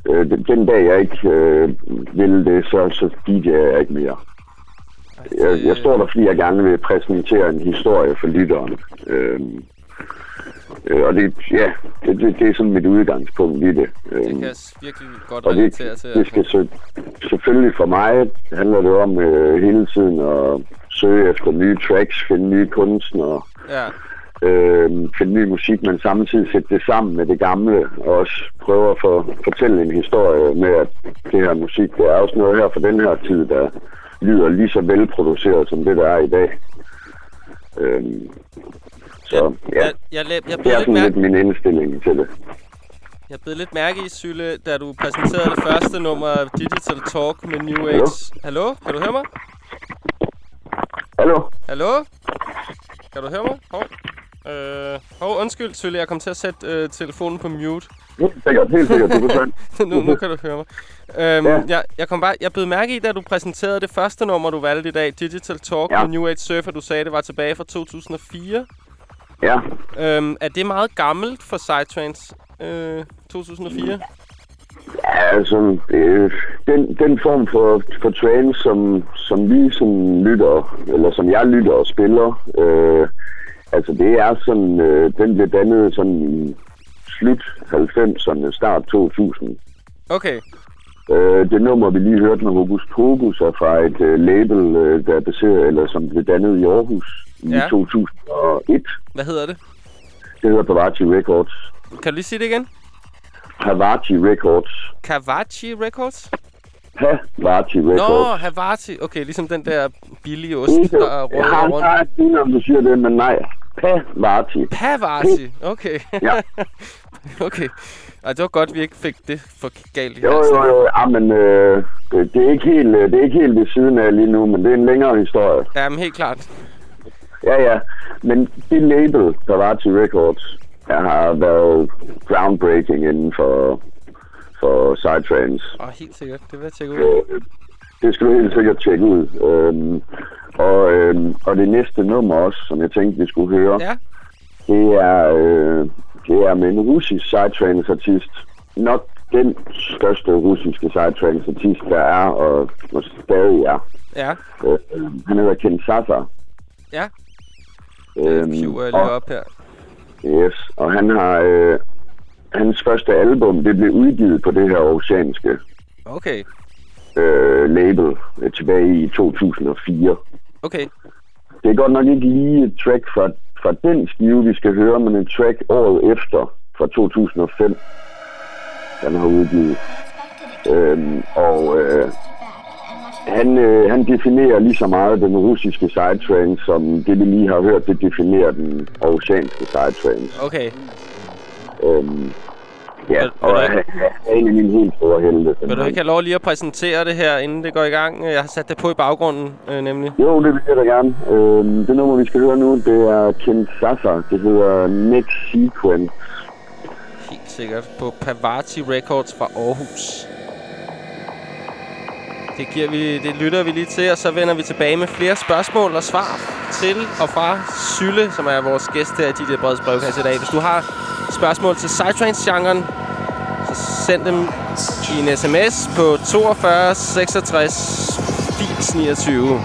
Øh, den, den dag jeg ikke øh, vil det, så, så DJ'er jeg ikke mere. Jeg, jeg står der, fordi jeg gerne vil præsentere en historie for lytteren. Øh, øh, og det, ja, det, det, det er sådan mit udgangspunkt i det. Øh, Det kan jeg s- virkelig godt og det, til. det skal så, selvfølgelig for mig handler det om øh, hele tiden at søge efter nye tracks, finde nye kunstnere, Ja, øh, finde ny musik, men samtidig sætte det sammen med det gamle, og også prøve at få, fortælle en historie med, at det her musik, det er også noget her fra den her tid, der lyder lige så velproduceret som det, der er i dag. Øh, så ja, jeg, jeg, jeg, jeg, det er sådan lidt min indstilling til det. jeg blev lidt mærke i, Sylle, da du præsenterede det første nummer af Digital Talk med New Age. Hallo? Hallo? Kan du høre mig? Hallo? Hallo? Kan du høre mig? Hov. Øh, hov, undskyld, Sylle, jeg kom til at sætte øh, telefonen på mute. Helt sikkert, helt sikkert, du kan nu, nu kan du høre mig. Øhm, Ja. jeg, jeg, kom bare, jeg blev mærke i, da du præsenterede det første nummer, du valgte i dag, Digital Talk Ja. med New Age Surfer. Du sagde, det var tilbage fra 2004. Ja, Øhm, er det meget gammelt for Psytrance? Øh, 2004? Ja, altså, øh, den, den form for, for trance, som, som vi som lytter, eller som jeg lytter og spiller, øh, altså det er sådan, øh, den blev dannet sådan i slut 90'erne, start 2000. Okay, Øh, det nummer, vi lige hørte med Hokus Pokus, er fra et øh, label, øh, der er baseret, eller som blev dannet i Aarhus i Ja. 2001. hvad hedder det? Det hedder Pavachi Records. Kan du lige sige det igen? Pavachi Records. Kavachi Records? Pavachi Nå, Records. Havati. Okay, ligesom den der billige ost, Ikke, der er jeg rundt har og rundt. bare et fint, om du siger det, men nej. Pavati. Pavati. Okay. Ja. okay. Ej, det var godt, vi ikke fik det for galt i Jo, jo, jo. Ja, men øh, det, det, er ikke helt, øh, det er ikke helt ved siden af lige nu, men det er en længere historie. Ja, men helt klart. Ja, ja. Men det label, Pavati Records, der har været groundbreaking inden for, for Psytrance. Åh, helt sikkert. Det vil jeg tjekke ud. Øh, det skal du helt sikkert tjekke ud. Øhm, og, øhm, og det næste nummer også, som jeg tænkte, vi skulle høre, Ja. det er, øh, det er med en russisk sidetrance-artist. Nok den største russiske sidetrance-artist, der er og, og stadig er. Ja. Øh, han hedder Ken Sasa. Ja. Øhm, jeg lige og, op her. yes, og han har... Øh, hans første album, det blev udgivet på det her oceanske Okay. øh, label øh, tilbage i 2004. Okay. Det er godt nok ikke lige et track fra, fra den skive, vi skal høre, men et track året efter, fra 2005, den har udgivet. Øhm, og øh, han, øh, han definerer lige så meget den russiske sidetrance, som det vi lige har hørt, det definerer den oceanske sidetrance. Okay. Øhm, ja, og er en af mine helt store helte. Vil du ikke have lov lige at præsentere det her, inden det går i gang? Jeg har sat det på i baggrunden, øh, nemlig. Jo, det vil jeg da gerne. Øhm, det nummer, vi skal høre nu, det er Ken Sasa. Det hedder Next Sequence. Helt sikkert. På Pavati Records fra Aarhus. Det, giver vi, det lytter vi lige til, og så vender vi tilbage med flere spørgsmål og svar til og fra Sylle, som er vores gæst her i DJ Breds brevkasse i dag. Hvis du har spørgsmål til Psytrance-genren, så send dem i en sms på 42 66 80 29.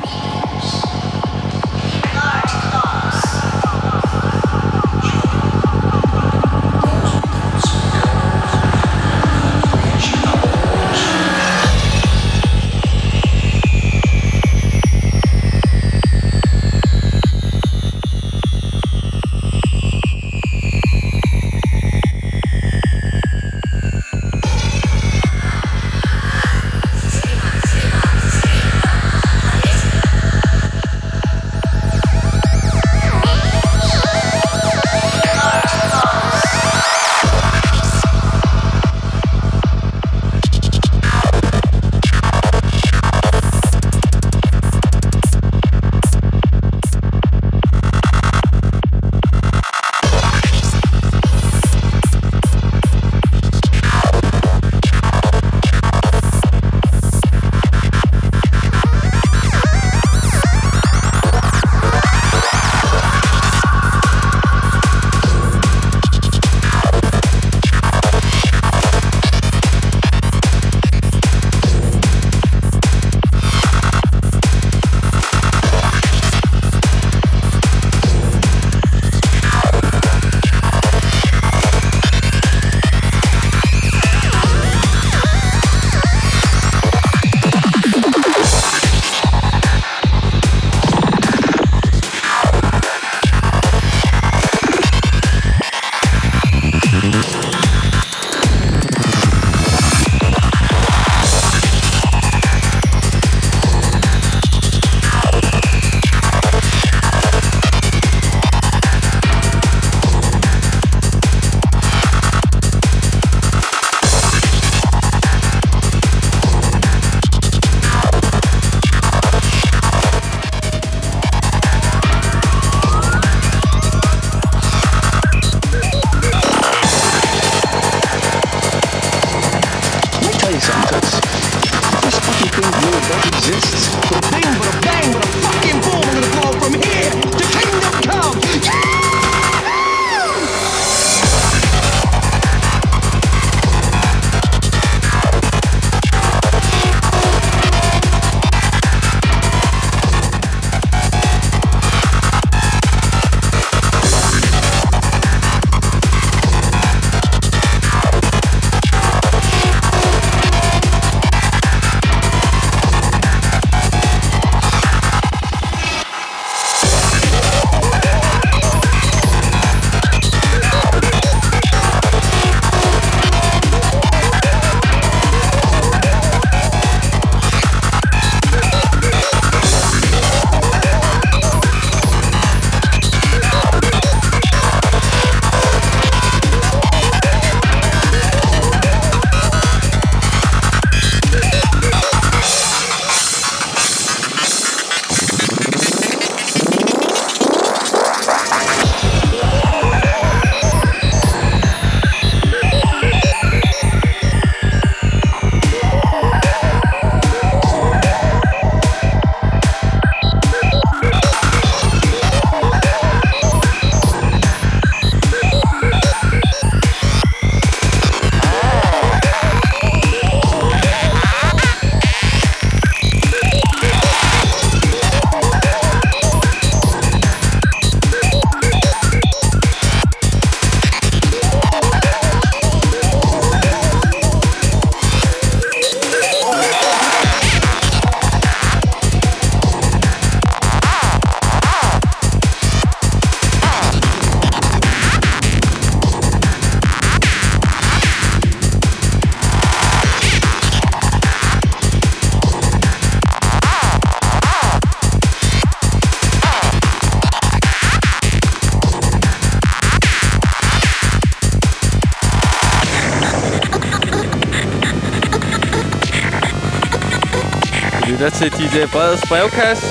til DJ Breds brevkasse.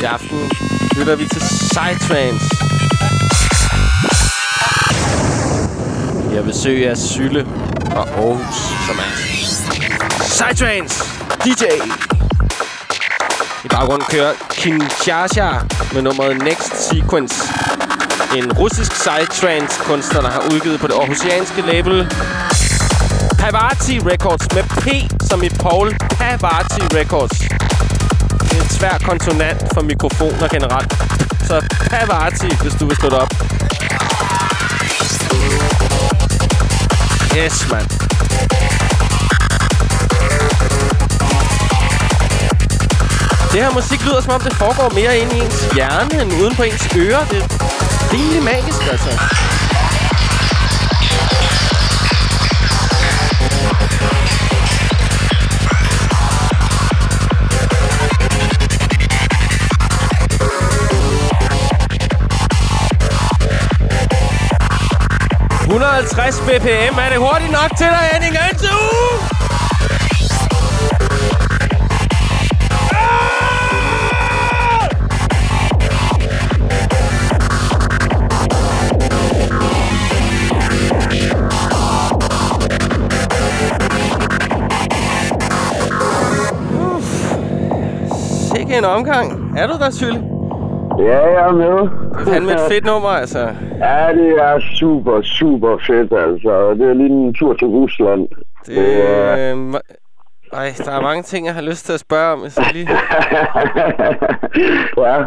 I aften lytter vi til Psytrance. Jeg besøg af Sylle fra Aarhus, som er Psytrance DJ. I baggrunden kører Kinshasa med nummeret Next Sequence. En russisk psytrance kunstner, der har udgivet på det aarhusianske label Pavati Records med P som i Paul Pavati Records. Svær konsonant for mikrofoner generelt. Så Pavati, hvis du vil slå det op. Yes, man. Det her musik lyder som om, det foregår mere ind i ens hjerne, end uden på ens ører. Det er rimelig magisk, altså. – 150 bpm. Er det hurtigt nok til dig, Henning? Sikke en omgang. Er du der, Sylle? Ja, jeg er med. Det er fandme et fedt nummer, altså. Ja, det er super, super fedt, altså. Det er lige en tur til Rusland. Det, øh, ma- ej, der er mange ting, jeg har lyst til at spørge om. jeg lige... ja.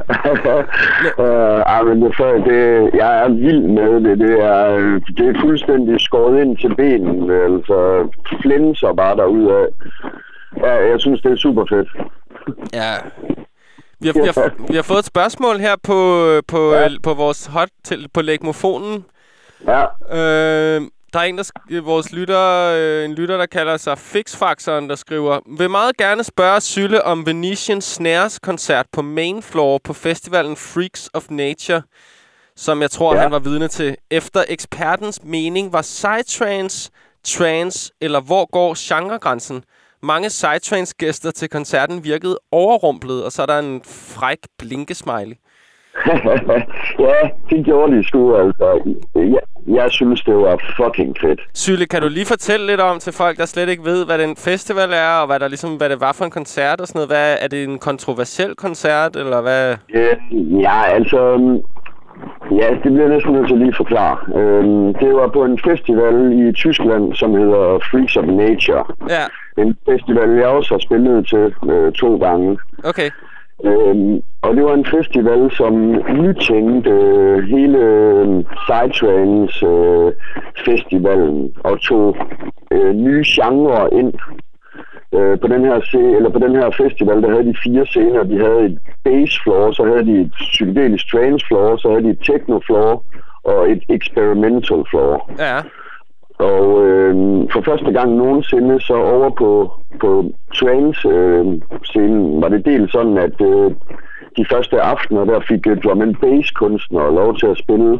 uh, ej, men det, for, det, jeg er vild med det. Det er, det er fuldstændig skåret ind til benen. Altså, flænser bare derudad. Ja, jeg synes, det er super fedt. Ja. Vi har, vi, har, vi har fået et spørgsmål her på, på, ja. på vores hot til, på legmofonen. Ja, Øh, der er en, der vores lytter, øh, en lytter, der kalder sig Fixfaxeren, der skriver, vil meget gerne spørge Sylle om Venetian Snares koncert på main floor på festivalen Freaks of Nature, som jeg tror. Ja. han var vidne til. Efter ekspertens mening var psytrance, trance eller hvor går genregrænsen? Mange psytrance-gæster til koncerten virkede overrumplet, og så er der en fræk blinkesmiley. ja, det gjorde de sgu, altså. Jeg, jeg synes, det var fucking fedt. Syle, kan du lige fortælle lidt om til folk, der slet ikke ved, hvad den festival er, og hvad, der ligesom, hvad det var for en koncert og sådan noget? Hvad, er det en kontroversiel koncert, eller hvad? Øh, ja, altså... Ja, det bliver næsten nødt til lige at forklare. Øhm, det var på en festival i Tyskland, som hedder Freaks of Nature. Ja, En festival, jeg også har spillet til øh, to gange. okay. Øhm, og det var en festival, som nytænkte øh, hele øh, Psytrance øh, festivalen og tog øh, nye genrer ind. Øh, på den her se- eller på den her festival, der havde de fire scener. De havde et bass floor, så havde de et psykedelisk trance floor, så havde de et techno floor og et experimental floor. Ja, Og øh, for første gang nogensinde, så over på, på trance-scenen, var det dels sådan, at øh, de første aftener, der fik øh, drum and bass kunstnere lov til at spille,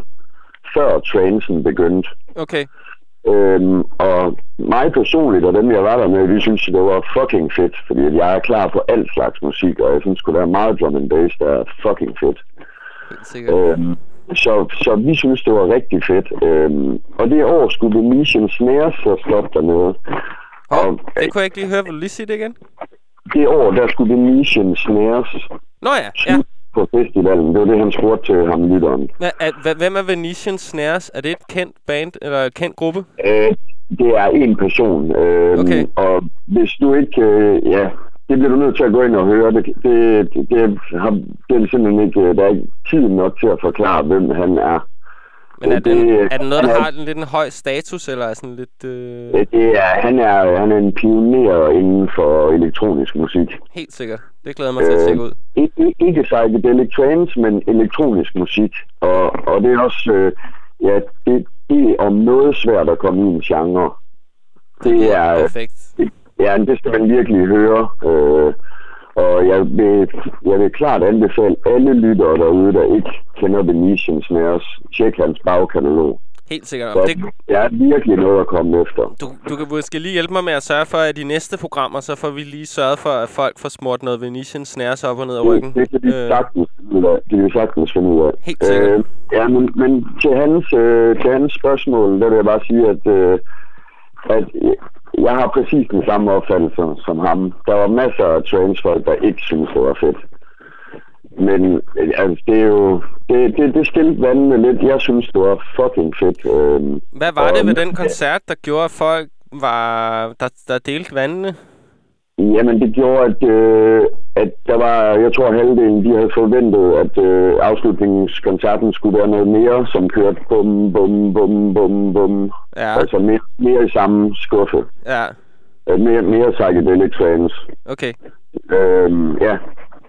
før transen begyndte. okay. Øhm, og mig personligt, og dem jeg var der med, vi synes, det var fucking fedt, fordi jeg er klar på alt slags musik, og jeg synes, der er meget drum and bass, der er fucking fedt. Sikkert. Øhm, så, så vi synes, det var rigtig fedt. Øhm, og det år skulle Venetian Snares så stoppe dernede. Hov, og- det kunne jeg ikke lige høre. Vil du lige sige det igen? Det år, der skulle Venetian Snares Nå ja, ja. på festivalen. Det var det, han spurgte til ham, lytteren. Hva, er, hvem er Venetian Snares? Er det et kendt band, eller et kendt gruppe? Øh, det er en person. Øh, Okay. Og hvis du ikke... Øh, ja, det bliver du nødt til at gå ind og høre. Det, det, det, det, har, det er simpelthen ikke... øh, Der er ikke tid nok til at forklare, hvem han er. Men er Det- det, er det noget, der er- har en, lidt en høj status, eller er sådan lidt... Øh, Øh, Det er, han, er, han er en pioner inden for elektronisk musik. helt sikkert. Det glæder mig til at Øh, tjekke ud. I- i- ikke psychedelic trance, men elektronisk musik. Og, og det er også, øh, ja, det, det er om noget svært at komme i en genre. Det er, Perfekt. Ja, det skal man virkelig høre. Øh, og jeg vil, jeg vil klart anbefale alle lyttere derude, der ikke kender Venetian Snares, tjek hans bagkatalog. Helt sikkert. Og det, der er virkelig noget at komme efter. du, du kan måske lige hjælpe mig med at sørge for, at i de næste programmer, så får vi lige sørget for, at folk får smurt noget Venetian Snares op og ned af ryggen. Det, det kan vi Øh, sagtens af. Det sagtens finde ud af. Helt sikkert. Øh, ja, men, men til, hans, øh, til hans spørgsmål, der vil jeg bare sige, at, øh, at øh, jeg har præcis den samme opfattelse som ham. Der var masser af transfolk, der ikke synes det var fedt. Men øh, altså, det er jo... Det, det, det skilte vandene lidt. Jeg synes, det var fucking fedt. Øh, Hvad var det og- ved den koncert, der gjorde, at folk var, der, der delte vandene? Jamen, det gjorde, at, øh, at der var, jeg tror, halvdelen, de havde forventet, at øh, afslutningskoncerten skulle være noget mere, som kørte bum, bum, bum, bum, bum. Ja, Altså mere, mere i samme skuffe. ja. Øh, mere, mere psychedelic trance. Okay. Øhm, ja,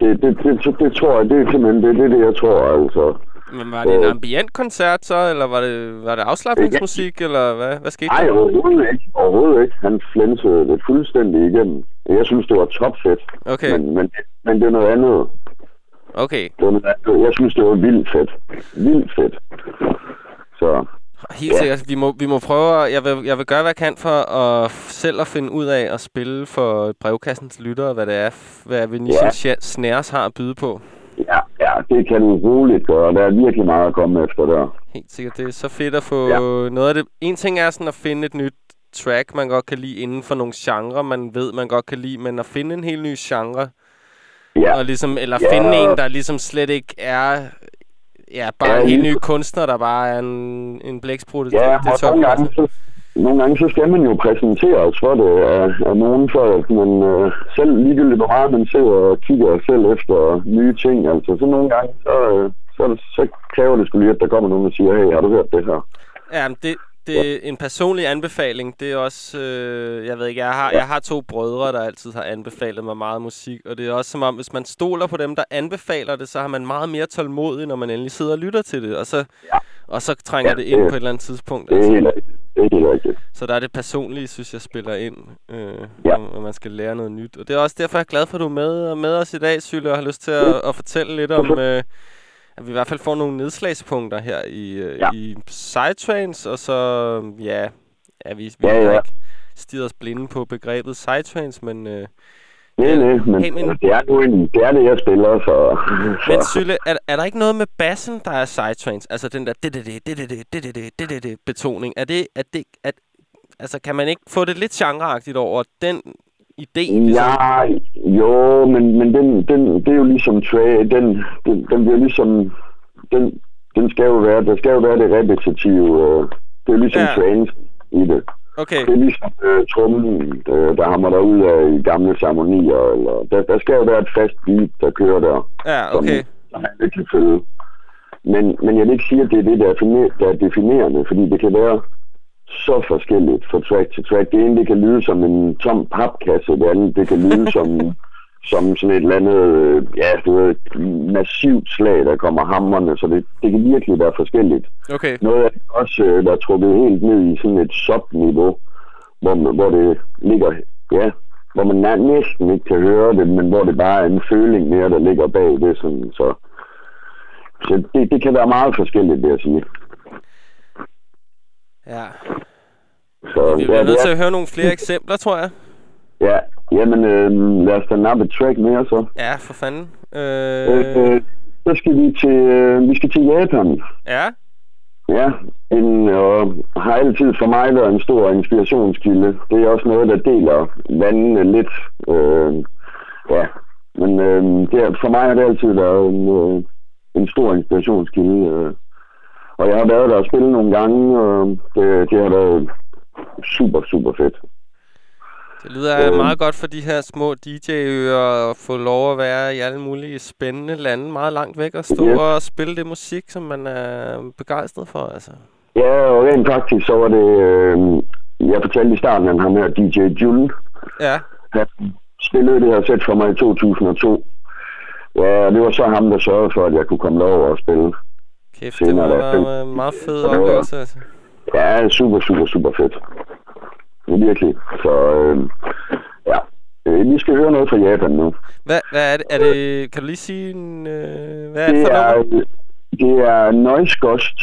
det, det, det, det, det, tror jeg, det er simpelthen det, det, det jeg tror, altså. Men var det en ambient koncert så, eller var det, var det afslappningsmusik, eller hvad, hvad skete Nej, der? overhovedet ikke. Overhovedet ikke. Han flænsede det fuldstændig igennem. Jeg synes, det var topfedt. Okay, Men, men, men det er noget andet. okay. Det var noget andet. Jeg synes, det var vildt fedt. Vildt fedt. Så Helt Ja. sikkert. Vi må, vi må prøve, at- jeg vil, jeg vil gøre, hvad jeg kan for at selv at finde ud af at spille for brevkassens lyttere, hvad det er, hvad Venetian ja. Snares har at byde på. Det kan du roligt gøre. Der er virkelig meget at komme efter der. Helt sikkert. Det er så fedt at få Ja. noget af det. En ting er sådan at finde et nyt track, man godt kan lide inden for nogle genrer, man ved, man godt kan lide, men at finde en helt ny genre, Ja, og ligesom, eller Ja. finde en, der ligesom slet ikke er ja, bare Ja, en helt ny kunstner, der bare er en, en blæksprutte. ja det, det og toppen, nogle gange, altså. så, nogle gange så skal man jo præsenteres for det af, af nogen, for at man øh, selv ligegyldigt hvor meget man sidder og kigger selv efter nye ting. Altså, så nogle gange, så, øh, så, så kræver det sgu lige, at der kommer nogen og siger, hey, har du hørt det her? Ja, men det, det er en personlig anbefaling. Det er også, øh, jeg ved ikke, jeg har, jeg har to brødre, der altid har anbefalet mig meget musik. Og det er også som om, hvis man stoler på dem, der anbefaler det, så har man meget mere tålmodig, når man endelig sidder og lytter til det. Og så, ja. Og så trænger Ja, det ind det- på et eller andet tidspunkt. Det er Altså. helt. Det er helt rigtigt. Så der er det personlige, synes jeg, spiller ind, øh, Ja. når man skal lære noget nyt. Og det er også derfor, jeg er glad for, at du er med, med os i dag, Sylle, og har lyst til at, at fortælle lidt om, øh, at vi i hvert fald får nogle nedslagspunkter her i, øh, Ja. i Psytrance, og så, ja, ja vi, vi Ja, ja. ikke stirret os blinde på begrebet Psytrance, men øh, Nej, nej, men Hey, men- altså, det, er nu en, det er det, jeg spiller, så... Men Sylle, er, er der ikke noget med bassen, der er sidetrains? Altså den der det det det det det det det det det det betoning. Er det at det at altså kan man ikke få det lidt genreagtigt over den idé? Ligesom? Ja, jo, men, men den, den, det er jo ligesom Trey, den, den, den bliver ligesom, den, den skal jo være, der skal jo være det repetitive, øh, det er jo ligesom ja. trance i det. Okay. Det er ligesom øh, trummen, der, der hammer der ud af i gamle ceremonier, eller, der, der skal jo være et fast beat, der kører der, Ja, okay. som ikke kan følge. Men, men jeg vil ikke sige, at det er det, der er, definer- der er definerende, fordi det kan være så forskelligt fra track til track. Det ene, det kan lyde som en tom papkasse, det andet, det kan lyde som, som sådan et eller andet, øh, ja, du ved, massivt slag, der kommer hammerne, så det, det kan virkelig være forskelligt. Okay. Noget af også, øh, der er trukket helt ned i sådan et subniveau, hvor, man- hvor det ligger, ja, hvor man næsten ikke kan høre det, men hvor det bare er en føling mere, der ligger bag det, sådan, så, så det, det kan være meget forskelligt, vil jeg sige. Ja. Så, Vi bliver ja, nødt til at høre nogle flere eksempler, tror jeg. Ja, jamen, øh, lad os da nappe et track mere, så. Ja, for fanden. Øh, Øh, øh, så skal vi til, øh, vi skal til Japan. ja. Ja, en, og har altid for mig været en stor inspirationskilde. Det er også noget, der deler vandene lidt. Øh, ja, men øh, det, er- for mig har det altid været en, øh, en stor inspirationskilde. Øh. Og jeg har været der og spillet nogle gange, og det, det har været super, super fedt. Det lyder Øh. meget godt for de her små DJ-ører at få lov at være i alle mulige spændende lande meget langt væk og stå Yes. og spille det musik, som man er begejstret for. Altså. Ja, og rent faktisk så var det, øh, jeg fortalte i starten, at ham her DJ Jule, Ja, Han spillede det her sæt for mig i 2002. Ja, og det var så ham, der sørgede for, at jeg kunne komme derover og spille. kæft, det Senere være en meget fed var- oplevelse. Altså. Ja, super, super, super fedt. Virkelig. Så øh, ja, øh, vi skal høre noget fra Japan nu. Hvad, hvad er det? Er det? Kan du lige sige, en, øh, hvad er det Det for er, nummer? det er Noise Ghost,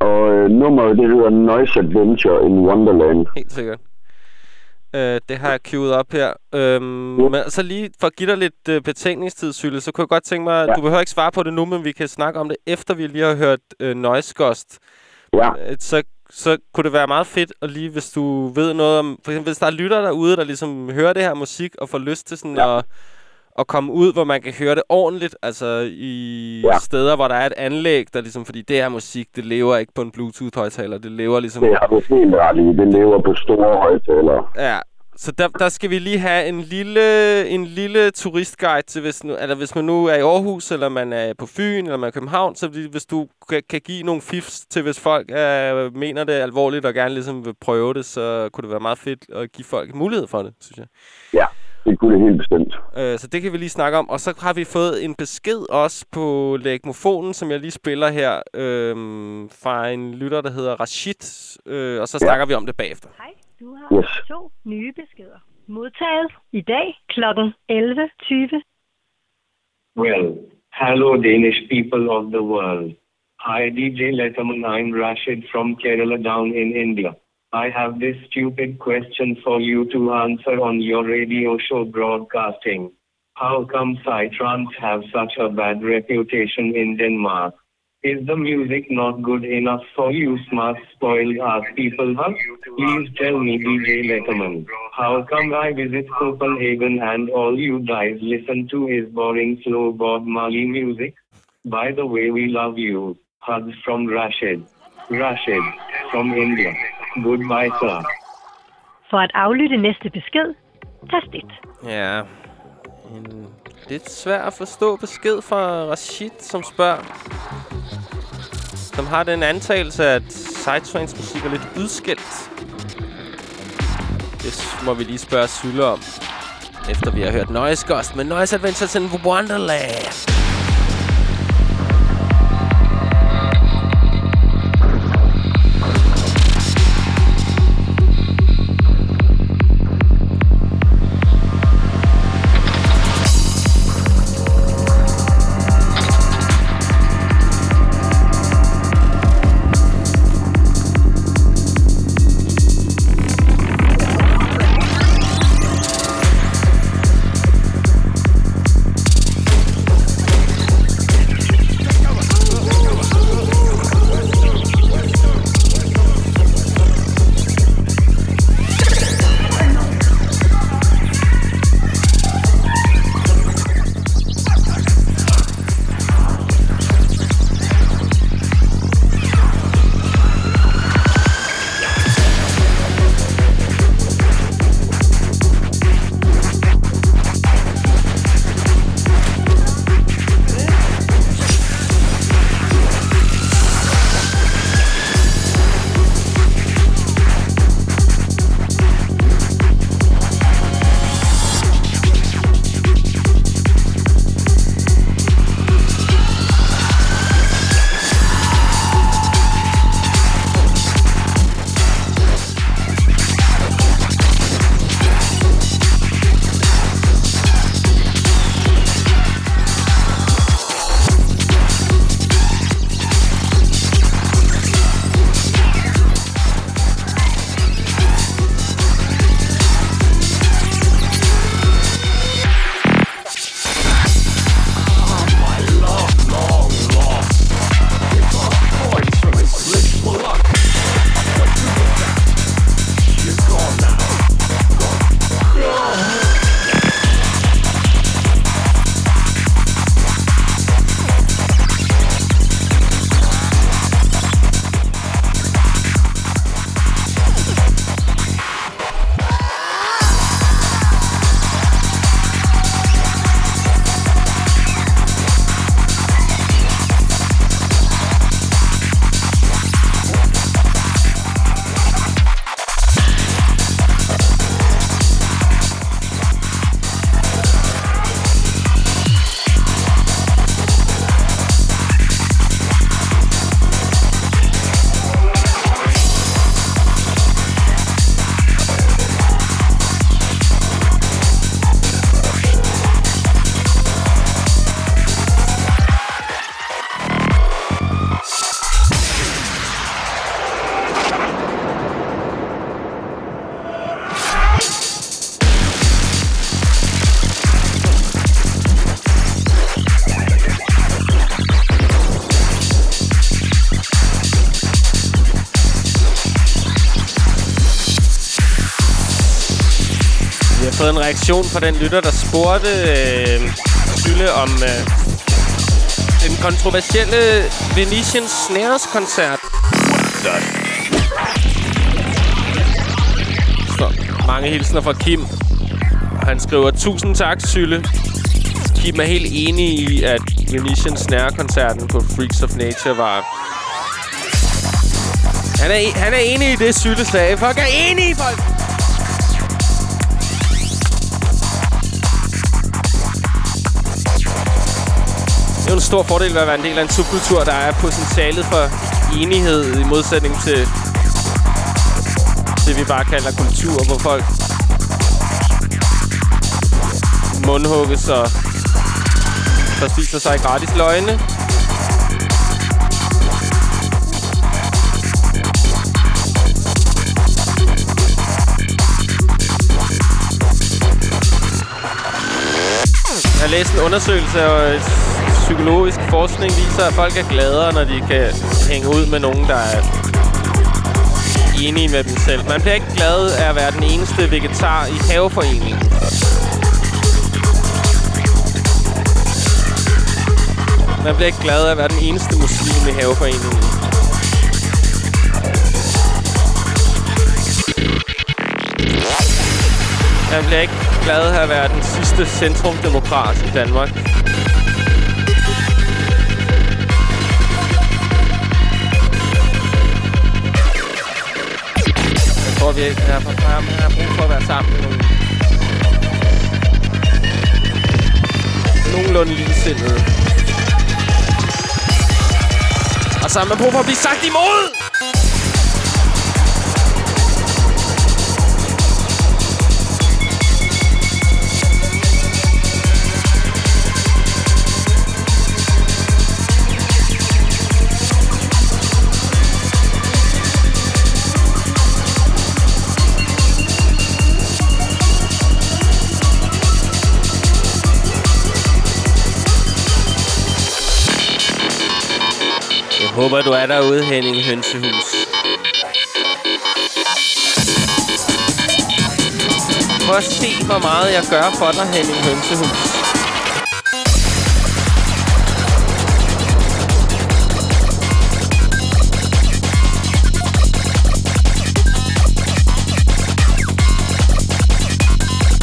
og øh, nummeret det hedder Noise Adventure in Wonderland. Helt sikkert. Øh, det har jeg queuet op her. Øhm, Ja. Men så lige for at give dig lidt øh, betænkningstid, Sylle, så kunne jeg godt tænke mig, Ja. du behøver ikke svare på det nu, men vi kan snakke om det, efter vi lige har hørt øh, Noise Ghost. Ja, Øh, så, så kunne det være meget fedt, at lige hvis du ved noget om... For eksempel, hvis der er lytter derude, der ligesom hører det her musik, og får lyst til sådan Ja. at, at komme ud, hvor man kan høre det ordentligt, altså i Ja. steder, hvor der er et anlæg, der ligesom... Fordi det her musik, det lever ikke på en Bluetooth-højtaler, det lever ligesom... det har du helt ret i. Det lever på store højtalere. Ja, så der, der skal vi lige have en lille, en lille turistguide til, hvis, nu, eller hvis man nu er i Aarhus, eller man er på Fyn, eller man er i København, så vi- hvis du kan, kan give nogle fifs til, hvis folk øh, mener det alvorligt og gerne ligesom vil prøve det, så kunne det være meget fedt at give folk mulighed for det, synes jeg. Ja, det kunne det helt bestemt. Øh, så det kan vi lige snakke om. Og så har vi fået en besked også på lægmofonen, som jeg lige spiller her, øh, fra en lytter, der hedder Rashid, øh, og så Ja. snakker vi om det bagefter. Hej, du har Yes. to nye beskeder. Modtaget i dag kl. 11.20. Well, hello Danish people of the world. Hi DJ Letterman, I'm Rashid from Kerala down in India. I have this stupid question for you to answer on your radio show broadcasting. How come Psytrance have such a bad reputation in Denmark? Is the music not good enough for you smart spoiled ass people, huh? Please tell me DJ Letterman. How come I visit Copenhagen and all you guys listen to is boring slow Bob Marley music? By the way, we love you. Hugs from Rashid. Rashid from India. Goodbye, sir. For at aflytte næste besked, tast 1. Ja, en lidt svær at forstå besked fra Rashid, som spørger. Som har den antagelse, at Sidetrains musik er lidt udskilt. Det må vi lige spørge Sylle om. Efter vi har hørt Noise Ghost med Noise Adventures in Wonderland. Reaktion fra den lytter, der spurgte øh, Sylle om øh, den kontroversielle Venetian Snares koncert. Så mange hilsner fra Kim. Han skriver, tusind tak, Sylle. Kim er helt enig i, at Venetian Snare-koncerten på Freaks of Nature var... Han er, han er enig i det, Sylle sagde. Folk er enige, folk! Jo en stor fordel ved at være en del af en subkultur, der er potentialet for enighed i modsætning til det, vi bare kalder kultur, hvor folk mundhugges og der spiser sig gratis løgne. Jeg læste en undersøgelse, og psykologisk forskning viser, at folk er gladere, når de kan hænge ud med nogen, der er enige med dem selv. Man bliver ikke glad af at være den eneste vegetar i haveforeningen. Man bliver ikke glad af at være den eneste muslim i haveforeningen. Man bliver ikke glad af at være den sidste centrumdemokrat i Danmark. Jeg tror, vi har, har, har brug for at være sammen med nogle nogenlunde ligesindede. Og så har man brug for at blive sagt imod! Håber, du er derude, Henning Hønsehus. Prøv at se, hvor meget jeg gør for dig, Henning Hønsehus.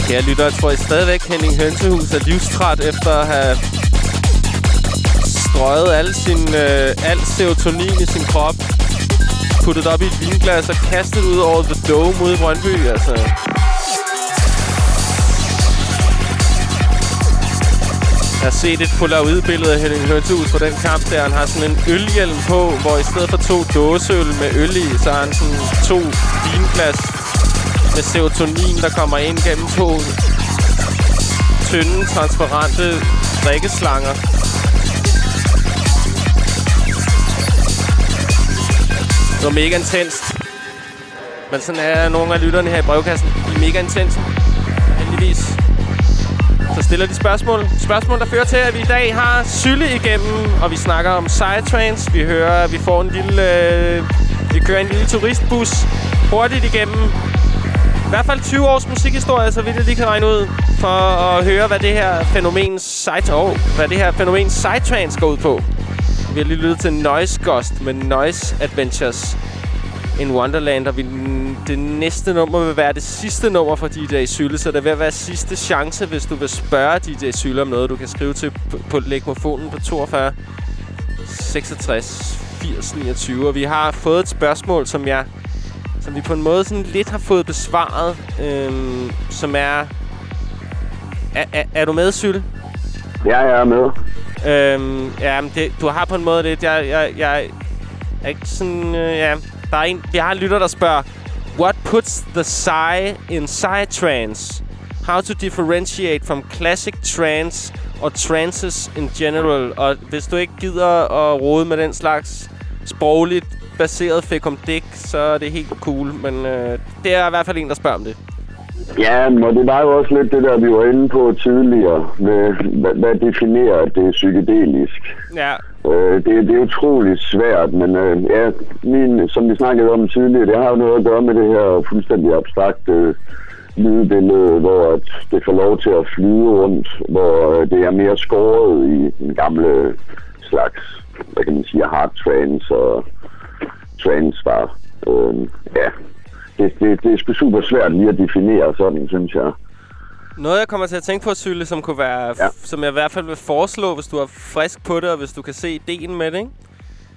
Kære lytter, jeg tror I stadigvæk, Henning Hønsehus er livstræt efter at have strøget al, sin, øh, al serotonin i sin krop, puttet op i et vinglas og kastet ud over The Dome ude i Brøndby, altså. Jeg har set et polaroid-billede af Henning Hønsehus fra den kamp der. Han har sådan en ølhjelm på, hvor i stedet for to dåseøl med øl i, så har han sådan to vinglas med serotonin, der kommer ind gennem to tynde, transparente drikkeslanger. Det var mega intenst. Men sådan er nogle af lytterne her i brevkassen. De er mega intense. Heldigvis. Så stiller de spørgsmål. Spørgsmål, der fører til, at vi i dag har Sylle igennem, og vi snakker om Psytrance. Vi hører, at vi får en lille... Øh, vi kører en lille turistbus hurtigt igennem. I hvert fald 20 års musikhistorie, så vidt jeg lige kan regne ud, for at høre, hvad det her fænomen Psy- oh, hvad det her fænomen Psytrance går ud på. Vi har lige lyttet til Noise Ghost med Noise Adventures in Wonderland, og vi, det næste nummer vil være det sidste nummer fra DJ Sylle, så det vil være sidste chance, hvis du vil spørge DJ Sylle om noget. Du kan skrive til på, på legmofonen på 42 66 80 29, og vi har fået et spørgsmål, som jeg som vi på en måde sådan lidt har fået besvaret, øhm, som er... Er, er, er du med, Sylle? Ja, jeg er med. Øhm, ja, men det, du har på en måde lidt... Jeg, jeg, jeg er ikke sådan... Øh, ja, der er en... Vi har en lytter, der spørger... What puts the Psy in Psytrance? How to differentiate from classic trance or trances in general? Og hvis du ikke gider at rode med den slags sprogligt baseret fekumdik, så er det helt cool. Men øh, det er i hvert fald en, der spørger om det. Ja, men det var jo også lidt det der, vi var inde på tidligere. Med, hvad, hvad definerer at det er psykedelisk? Ja, Øh, det, det er utroligt svært, men øh, ja, min, som vi snakkede om tidligere, det har jo noget at gøre med det her fuldstændig abstrakte lydbillede, hvor at det får lov til at flyde rundt, hvor øh, det er mere skåret i den gamle slags, hvad kan man sige, hard trance og trance var. Øh, ja, det, det, det er sgu super svært lige at definere sådan, synes jeg. Noget, jeg kommer til at tænke på, Sylle, som kunne være, ja. Som jeg i hvert fald vil foreslå, hvis du er frisk på det, og hvis du kan se ideen med det, ikke?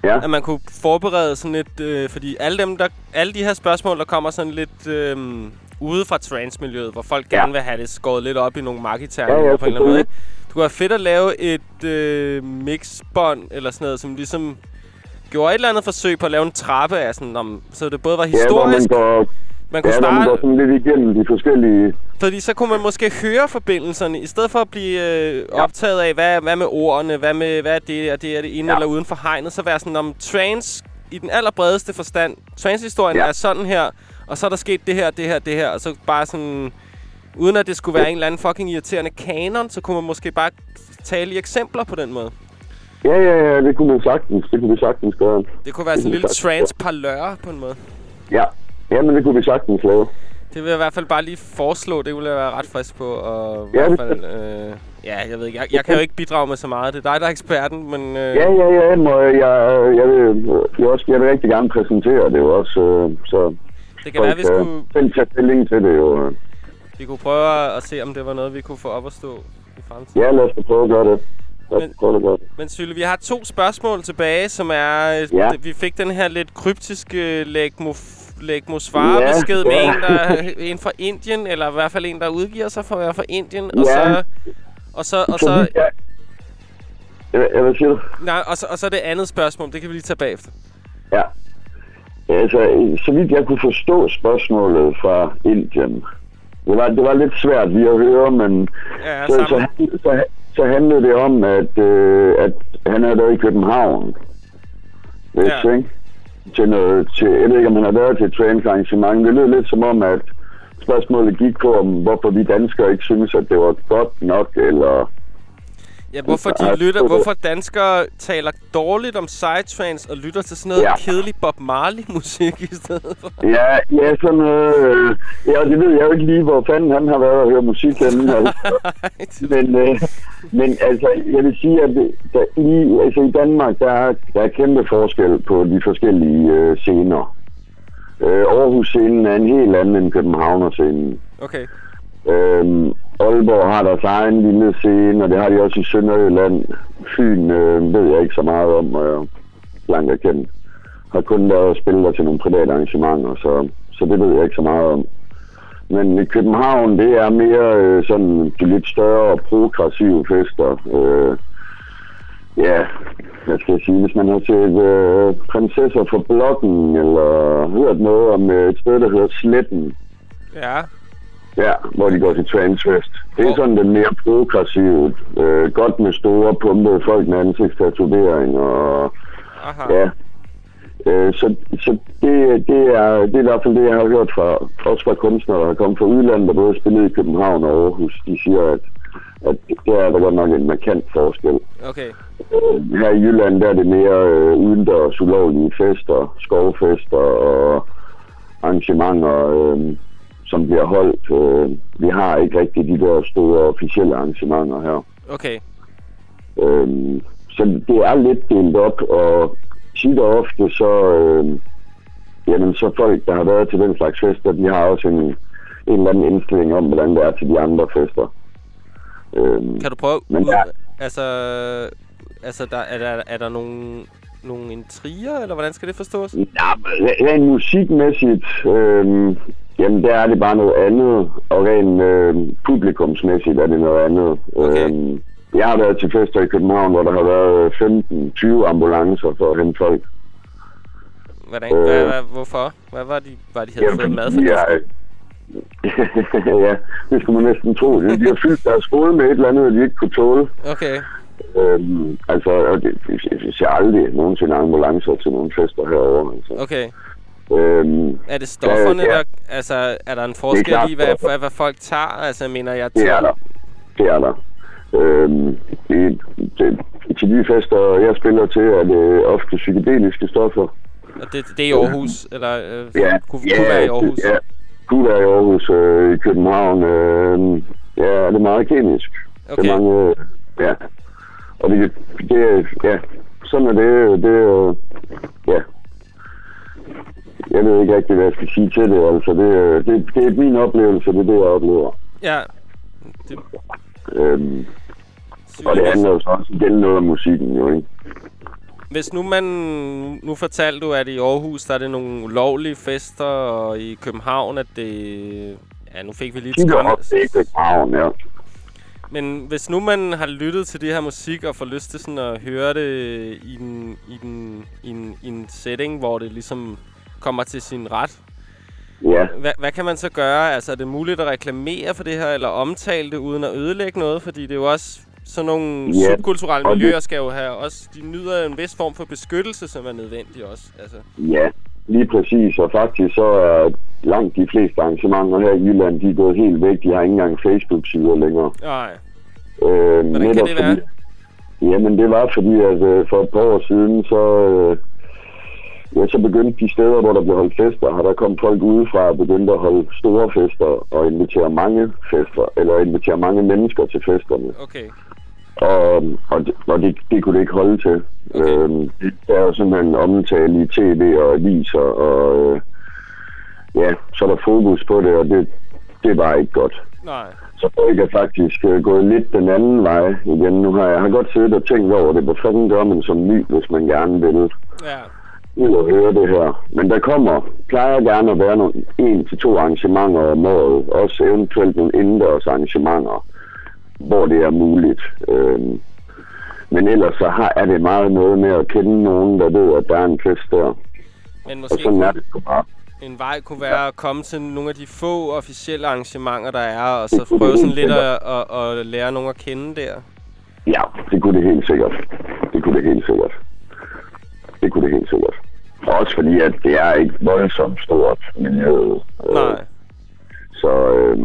Ja, At man kunne forberede sådan lidt, øh, fordi alle, dem, der, alle de her spørgsmål, der kommer sådan lidt øh, ude fra transmiljøet, hvor folk Ja. gerne vil have det skåret lidt op i nogle marketerninger Ja, ja, på en eller anden måde, ikke? Det kunne være fedt at lave et øh, mixbånd eller sådan noget, som ligesom gjorde et eller andet forsøg på at lave en trappe af sådan, om, så det både var ja hvor man historisk, går, man kunne ja, hvor man starte, går sådan lidt igennem de forskellige... fordi så kunne man måske høre forbindelserne, i stedet for at blive øh, optaget af, hvad, hvad med ordene, hvad, med, hvad er det, og det er det inde Ja. eller uden for hegnet, så være sådan om trans i den allerbredeste forstand. Transhistorien Ja. er sådan her, og så er der sket det her, det her, det her, og så bare sådan... Uden at det skulle være en eller anden fucking irriterende kanon, så kunne man måske bare tale i eksempler på den måde. Ja, ja, ja, det kunne man sagtens. Det kunne vi sagtens gøre. Det kunne være sådan en lille sagtens, trans-parlør på en måde. Ja, ja men det kunne vi sagtens lave. Det vil jeg i hvert fald bare lige foreslå. Det ville jeg være ret frisk på. Og i Ja, hvert det- fald, øh, ja, jeg ved ikke. Jeg, jeg kan jo ikke bidrage med så meget. Det er dig, der er eksperten, men... Øh, Ja, ja, ja, må jeg, jeg, jeg, vil, jeg, også, jeg vil rigtig gerne præsentere det jo også, øh, så det kan være, vi skulle, selv tage stilling til det jo. øh. vi kunne prøve at se, om det var noget, vi kunne få op at stå i fremtiden. Ja, lad os prøve at gøre det. Men- det. Men Sylle, vi har to spørgsmål tilbage, som er... øh, Ja. Vi fik den her lidt kryptiske lægmo svar-besked Ja, med ja. en, der, en fra Indien, eller i hvert fald en, der udgiver sig for at være fra Indien. Og Ja. så... Og så, og Så så, vidt jeg, Ja, ja, hvad siger du? nej, og, så, og så det andet spørgsmål, det kan vi lige tage bagefter. Ja. Altså, så vidt jeg kunne forstå spørgsmålet fra Indien, det var, det var lidt svært lige at høre, men Ja, så, så, så, så handlede det om, at, øh, at han er der i København. Hvis, ja. ikke? Til noget, til, jeg ved ikke, om han har været til et træningsarrangement. Det lød lidt som om, at spørgsmålet gik på, om hvorfor vi danskere ikke synes, at det var godt nok, eller... Ja, hvorfor Ja, de lytter, hvorfor danskere taler dårligt om psytrance og lytter til sådan noget ja. Kedelig Bob Marley musik i stedet for. Ja, ja, sådan noget... Øh, ja, det ved jeg jo ikke lige, hvor fanden han har været og høre musik henne. Altså. Men, øh, men altså, jeg vil sige, at der, i, altså, i Danmark, der er, der er kæmpe forskel på de forskellige øh, scener. Øh, Aarhus-scenen er en helt anden end Københavner-scenen. Okay. Øhm, Aalborg har deres egen lille scene, og det har de også i Sønderjylland. Fyn øh, ved jeg ikke så meget om, og jeg langt er kendt. Har kun været og spillet der til nogle private arrangementer, så, så det ved jeg ikke så meget om. Men i København, det er mere øh, sådan de lidt større og progressive fester. Øh, ja, hvad skal jeg sige, hvis man har set øh, Prinsesser fra Blokken, eller hørt noget om øh, et sted, der hedder Sletten, Ja. Ja, hvor de går til transfest. Det er Hvor- sådan den mere progressive, øh, godt med store pumpede folk med ansigtstatovering og Aha. ja. Øh, så så det, det, er, det er i hvert fald det, jeg har hørt fra, også fra kunstnere, der har kommet fra udlandet, der både spillet i København og Aarhus. De siger, at, at der er der godt nok en markant forskel. Okay. Øh, her i Jylland, der er det mere øh, udendørs ulovlige fester, skovfester og arrangementer, øh, som bliver holdt. Øh, vi har ikke rigtig de der store officielle arrangementer her. Okay. Øh, så det er lidt delt op, og tit og ofte så, øh, jamen, så folk, der har været til den slags fester, de har også en, en eller anden indstilling om, hvordan det er til de andre fester. Øh, Kan du prøve... Men der- Altså, altså der, er, der, er der nogle, nogle intriger, eller hvordan skal det forstås? Ja, rent musikmæssigt, øh, jamen der er det bare noget andet, og rent øh, publikumsmæssigt er det noget andet. Okay. Øh, jeg har været til fester i København, hvor der har været 15-20 ambulancer for at hente folk. Hvordan, Øh. hvad, hvad, hvorfor? Hvad var de, var de havde fået mad for ja, ja, det skulle man næsten tro. De har fyldt deres hoved med et eller andet, de ikke kunne tåle. Okay. Øhm, altså, og det, vi ser aldrig nogensinde ambulancer til nogle fester herovre. Altså. Okay. Øhm, Er det stofferne, Ja, ja. der... Altså, er der en forskel klart i, hvad, hvad, hvad folk tager? Altså, mener jeg... Det er der. Det er der. Øhm, det, det, til de fester, jeg spiller til, er det ofte psykedeliske stoffer. Og det, det er i Aarhus, eller øh, Ja, kunne, ja, kunne være i Aarhus? Ja, Du der i Aarhus, øh, i København, øh, ja, det er meget kemisk. Okay. Det er mange, øh, ja. Og det, det er, ja, sådan er det, det er, ja. Jeg ved ikke rigtig, hvad jeg skal sige til det, altså. Det, er- det, det er min oplevelse, det er det, jeg oplever. Ja. Det, Øhm, og det handler jo så også igen noget om musikken, jo, ikke? Hvis nu man... Nu fortalte du, at i Aarhus, der er det nogle ulovlige fester, og i København, at det... Ja, nu fik vi lige et Kigger skræmme. op til København, ja. Men hvis nu man har lyttet til det her musik, og får lyst til sådan at høre det i en, i en, i en, i en setting, hvor det ligesom kommer til sin ret, Ja, hvad, hvad kan man så gøre? Altså, er det muligt at reklamere for det her, eller omtale det uden at ødelægge noget? Fordi det er jo også sådan nogle Ja, subkulturelle miljøer skal jo have også... De nyder en vis form for beskyttelse, som er nødvendig også. Altså, ja, lige præcis. Og faktisk så er langt de fleste arrangementer her i Jylland, de er gået helt væk. De har ikke engang Facebook-sider længere. nej. Øh, Hvordan kan det være? Fordi, jamen, det var fordi, at øh, for et par år siden, så, øh, ja, så begyndte de steder, hvor der blev holdt fester, har der kom folk udefra og begyndte at holde store fester og invitere mange fester, eller invitere mange mennesker til festerne. Okay. Og, og, det, og det, det kunne det ikke holde til. Okay. Øhm, der er simpelthen omtale i tv og aviser, og øh, ja, så er der fokus på det, og det, det er bare ikke godt. Nej. Så folk er faktisk øh, gået lidt den anden vej igen. Nu har jeg har godt siddet og tænkt over det. Hvad fanden gør man som ny, hvis man gerne vil Ja. ud og høre det her? Men der kommer, plejer gerne at være nogle, en til to arrangementer om året. Også eventuelt nogle indendørs arrangementer, hvor det er muligt. Øhm, men ellers så har, er det meget noget med at kende nogen, der ved, at der er en fest der. Men Og måske sådan er det bare. en vej kunne være at komme til nogle af de få officielle arrangementer, der er, og så prøve sådan lidt at, at, at lære nogen at kende der. Ja, det kunne det helt sikkert. Det kunne det helt sikkert. Det kunne det helt sikkert. Også fordi, at det er ikke voldsomt stort miljø. Øh, Nej. Så, øh,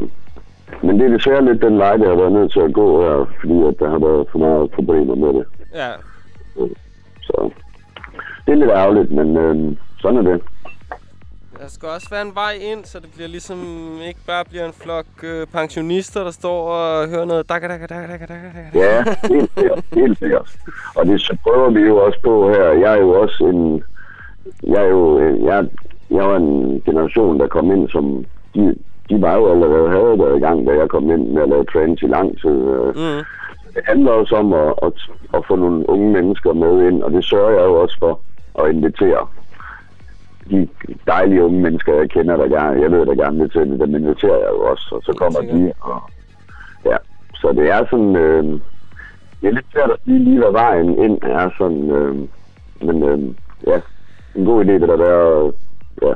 men det er desværre lidt den vej, der har været nødt til at gå her, fordi at der har været for meget problemer med det. Ja. Så det er lidt ærgerligt, men øh, sådan er det. Der skal også være en vej ind, så det bliver ligesom ikke bare bliver en flok øh, pensionister, der står og hører noget dakka dakka dakka dakka dakka. dakka. Ja, helt sikkert. Helt sikkert. Og det så prøver vi jo også på her. Jeg er jo også en... Jeg er jo... Jeg, jeg var en generation, der kom ind som... De, de var jo allerede havde været i gang, da jeg kom ind med at lave trends i lang tid. Mm. Det handler også om at, at, at få nogle unge mennesker med ind, og det sørger jeg jo også for at invitere de dejlige unge mennesker, jeg kender, der gerne, jeg ved, der gerne vil til det, dem inviterer jeg jo også, og så kommer de, og ja, så det er sådan, øh, det er lidt svært at sige lige, hvad vejen ind er sådan, øh, men øh, ja, en god idé vil der være at ja,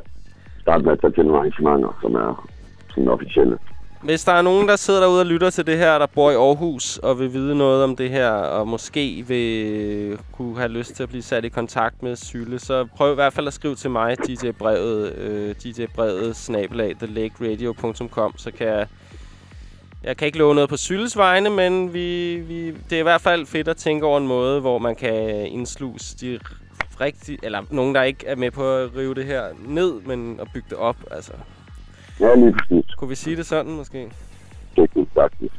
starte med at tage til nogle arrangementer, som er sådan officielle. Hvis der er nogen, der sidder derude og lytter til det her, der bor i Aarhus og vil vide noget om det her, og måske vil kunne have lyst til at blive sat i kontakt med Syle, så prøv i hvert fald at skrive til mig, djbrevet, øh, djbrevet, snabelag, thelakeradio.com, så kan jeg... Jeg kan ikke love noget på Sylles vegne, men vi, vi, det er i hvert fald fedt at tænke over en måde, hvor man kan indsluse de rigtige, eller nogen, der ikke er med på at rive det her ned, men at bygge det op. Altså, Ja, lige præcis. kunne vi sige det sådan måske? Det er faktisk.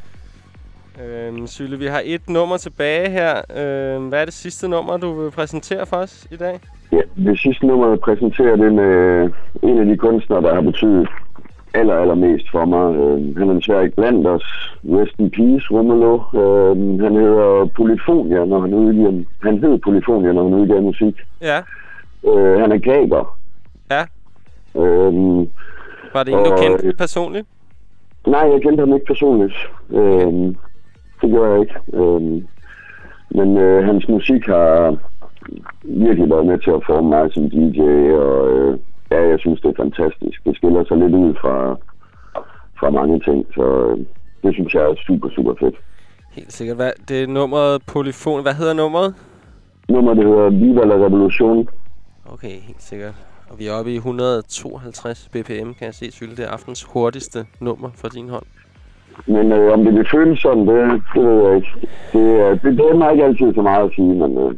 Øhm, Sylle, vi har et nummer tilbage her. Øhm, hvad er det sidste nummer, du vil præsentere for os i dag? Ja, det sidste nummer, jeg præsenterer det med en af de kunstnere, der har betydet aller, allermest for mig. Øh, han er desværre ikke blandt os. Rest in peace, Rumelo. Øh, han hedder Polyfonia, når han udgiver... Han hed Polyfonia, når han udgiver musik. Ja. Øh, han er gaber. Ja. Øh, Var det en, du kendte øh, personligt? nej, jeg kendte ham ikke personligt. Øh, det gjorde jeg ikke. Øh, men øh, hans musik har virkelig været med til at forme mig som DJ, og øh, ja, jeg synes, det er fantastisk. Det skiller sig lidt ud fra, fra mange ting, så øh, det synes jeg er super, super fedt. Helt sikkert. Hvad, det er nummeret Polyfon. Hvad hedder nummeret? Nummer, det hedder Viva la Revolution. Okay, helt sikkert. Og vi er oppe i 152 bpm, kan jeg se, Sylle. Det er aftens hurtigste nummer for din hånd. Men øh, om det vil føles sådan, det, det ved jeg ikke. Det, øh, det, det er mig ikke altid så meget at sige, men øh,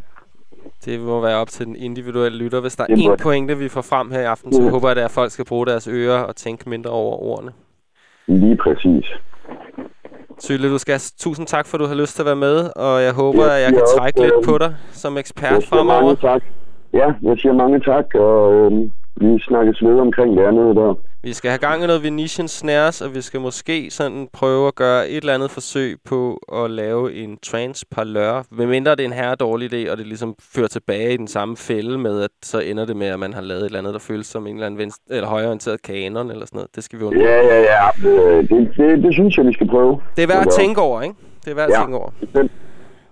Det må være op til den individuelle lytter. Hvis der er det. pointe, vi får frem her i aften, så Ja. håber jeg, at folk skal bruge deres ører og tænke mindre over ordene. Lige præcis. Sylle, du skal tusind tak, for at du har lyst til at være med, og jeg håber, Jeg at jeg kan trække lidt øhm, på dig som ekspert fremover. mange tak. Ja, jeg siger mange tak, og øhm, vi snakkes ved omkring det andet der. Vi skal have gang i noget Venetian Snares, og vi skal måske sådan prøve at gøre et eller andet forsøg på at lave en trance parlør. Medmindre det er en herre dårlig idé, og det ligesom fører tilbage i den samme fælde med, at så ender det med, at man har lavet et eller andet, der føles som en eller anden venstre, eller højreorienteret kanon eller sådan noget. Det skal vi undgå. Ja, ja, ja. Øh, Det, det, det synes jeg, vi skal prøve. Det er værd at Ja. tænke over, ikke? Det er værd at Ja. tænke over. Bestemt.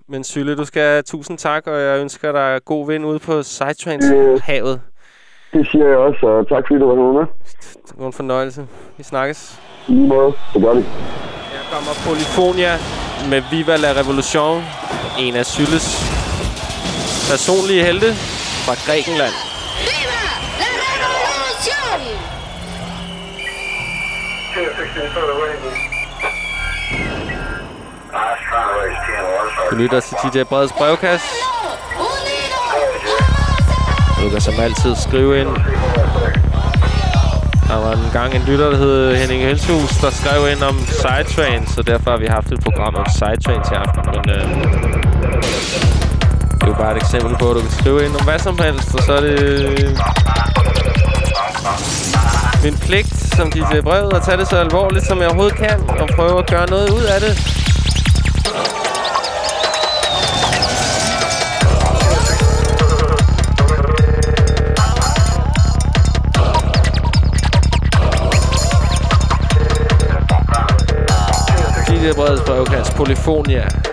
Men Sylle, du skal tusind tak, og jeg ønsker dig god vind ude på. Sidetrains-havet. Det siger jeg også, og tak fordi du var med. Det var en fornøjelse. Vi snakkes. I lige måde. Det gør det. Her kommer Polyfonia med Viva la Revolution. En af Sylles personlige helte fra Grækenland. ¡Viva la revolución! Du lytter til DJ Breds brevkasse. Du kan som altid skrive ind. Der var en gang en lytter, der hed Henning Helshus, der skrev ind om Sidetrain, så derfor har vi haft et program om Sidetrain til aften. Men øh, det er jo bare et eksempel på, at du kan skrive ind om hvad som helst, og så er det min pligt som DJ Brevet at tage det så alvorligt, som jeg overhovedet kan, og prøve at gøre noget ud af det. DJ Breds brevkast, Polyfonia.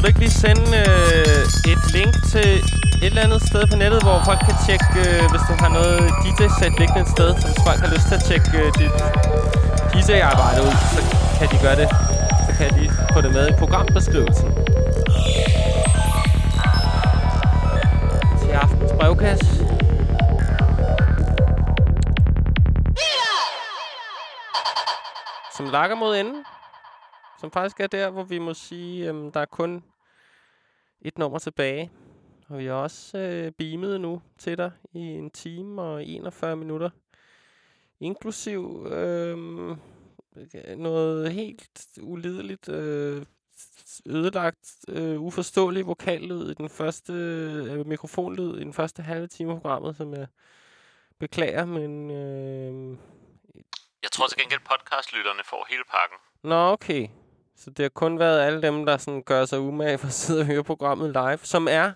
Vil du ikke lige sende øh, et link til et eller andet sted på nettet, hvor folk kan tjekke, øh, hvis du har noget DJ-sæt liggende et sted, så hvis folk har lyst til at tjekke øh, dit DJ-arbejde ud, så kan de gøre det. Så kan de få det med i programbeskrivelsen. Til aftens brevkasse. Som lakker mod enden. Som faktisk er der, hvor vi må sige, øhm, der er kun et nummer tilbage. Og vi har også øh, beamet nu til dig i en time og 41 minutter. Inklusiv øh, noget helt ulideligt, øh, ødelagt, øh, uforståelig vokallyd i den første øh, mikrofonlyd i den første halve time af programmet, som jeg beklager, men... Øh, Jeg tror til gengæld, podcastlytterne får hele pakken. Nå, okay. Så det har kun været alle dem, der sådan gør sig umage for at sidde og høre programmet live, som er,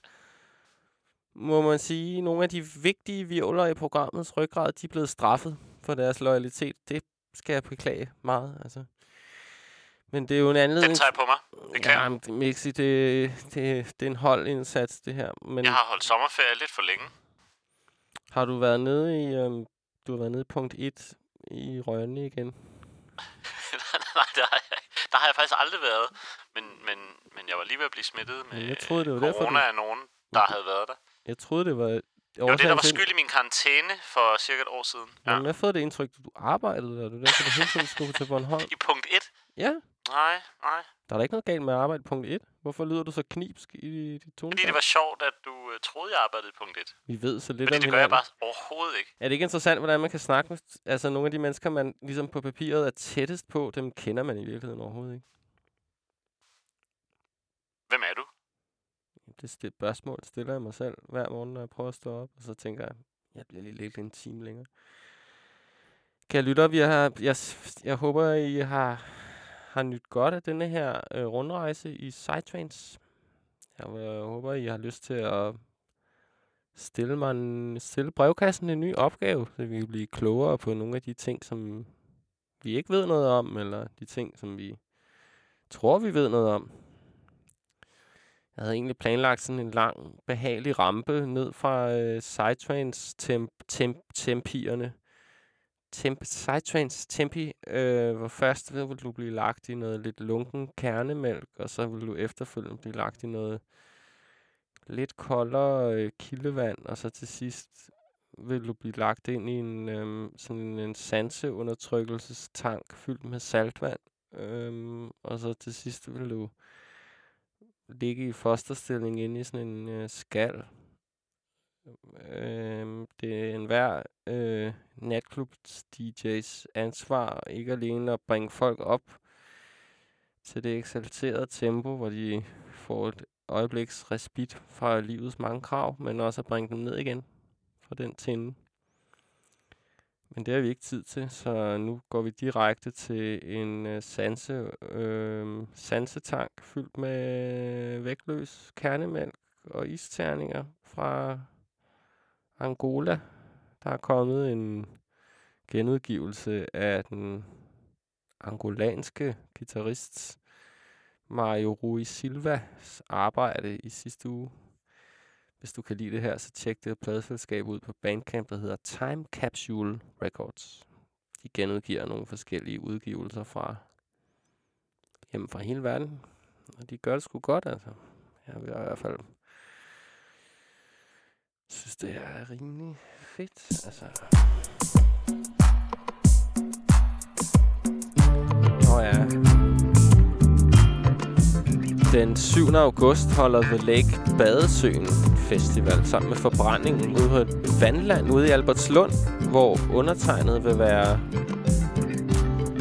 må man sige, nogle af de vigtige violer i programmets ryggrad, de er blevet straffet for deres loyalitet. Det skal jeg beklage meget, altså. Men det er jo en anledning... Den tager jeg på mig. Det kan ja, jeg. Mixi, det, det, det er en holdindsats, det her. Men Jeg har holdt sommerferie lidt for længe. har du været nede i... Øhm, du har været nede i punkt 1 i Rønne igen? Nej, der har, jeg, der har jeg faktisk aldrig været. Men, men, men jeg var lige ved at blive smittet med jeg troede, det var derfor, corona du- af nogen, der havde været der. Jeg troede, det var... Var det, der var skyld i min karantæne for cirka et år siden. Ja. Jamen, jeg har fået det indtryk, at du arbejdede der. Du derfor, du hele tiden skulle til Bornholm. I punkt 1? Ja. Nej, nej. Der er da ikke noget galt med at arbejde punkt 1. Hvorfor lyder du så knipsk i dit tonefald? Fordi det var sjovt, at du uh, troede, jeg arbejdede punkt 1. Vi ved så lidt Fordi om det gør jeg hinanden. bare overhovedet ikke. Er det ikke interessant, hvordan man kan snakke med altså, nogle af de mennesker, man ligesom på papiret er tættest på, dem kender man i virkeligheden overhovedet ikke? Hvem er du? Det spørgsmål stiller jeg mig selv hver morgen, når jeg prøver at stå op, og så tænker jeg, jeg bliver lige lidt en time længere. Kan lytte, vi har, jeg, jeg håber, I har, har nyt godt af denne her øh, rundrejse i Sidetrains. Jeg øh, håber, I har lyst til at stille mig en, stille brevkassen en ny opgave, så vi kan blive klogere på nogle af de ting, som vi ikke ved noget om, eller de ting, som vi tror, vi ved noget om. Jeg havde egentlig planlagt sådan en lang, behagelig rampe ned fra øh, Sidetrains temp, temp, tempierne. Temp, Sidetrains tempi, øh, hvor først vil du blive lagt i noget lidt lunken kernemælk, og så vil du efterfølgende blive lagt i noget lidt koldere øh, kildevand, og så til sidst vil du blive lagt ind i en øh, sådan en sanseundertrykkelsestank fyldt med saltvand. øh, og så til sidst vil du ligge i fosterstilling inde i sådan en øh, skal. Øhm, det er enhver øh, natklubs DJ's ansvar ikke alene at bringe folk op til det eksalterede tempo, hvor de får et øjebliks respit fra livets mange krav, men også at bringe dem ned igen fra den tinde. Men det har vi ikke tid til, så nu går vi direkte til en øh, sanse, øh, sansetank fyldt med vægtløs kernemælk og isterninger fra Angola. Der er kommet en genudgivelse af den angolanske guitarist Mario Rui Silvas arbejde i sidste uge. Hvis du kan lide det her, så tjek det pladeselskab ud på Bandcamp, der hedder Time Capsule Records. De genudgiver nogle forskellige udgivelser fra hjemme fra hele verden. Og de gør det sgu godt, altså. Jeg vil i hvert fald synes, det er rimelig fedt. Altså. Nå ja. Den 7. august holder The Lake Badesøen Festival sammen med forbrændingen ude på et vandland ude i Albertslund, hvor undertegnet vil være...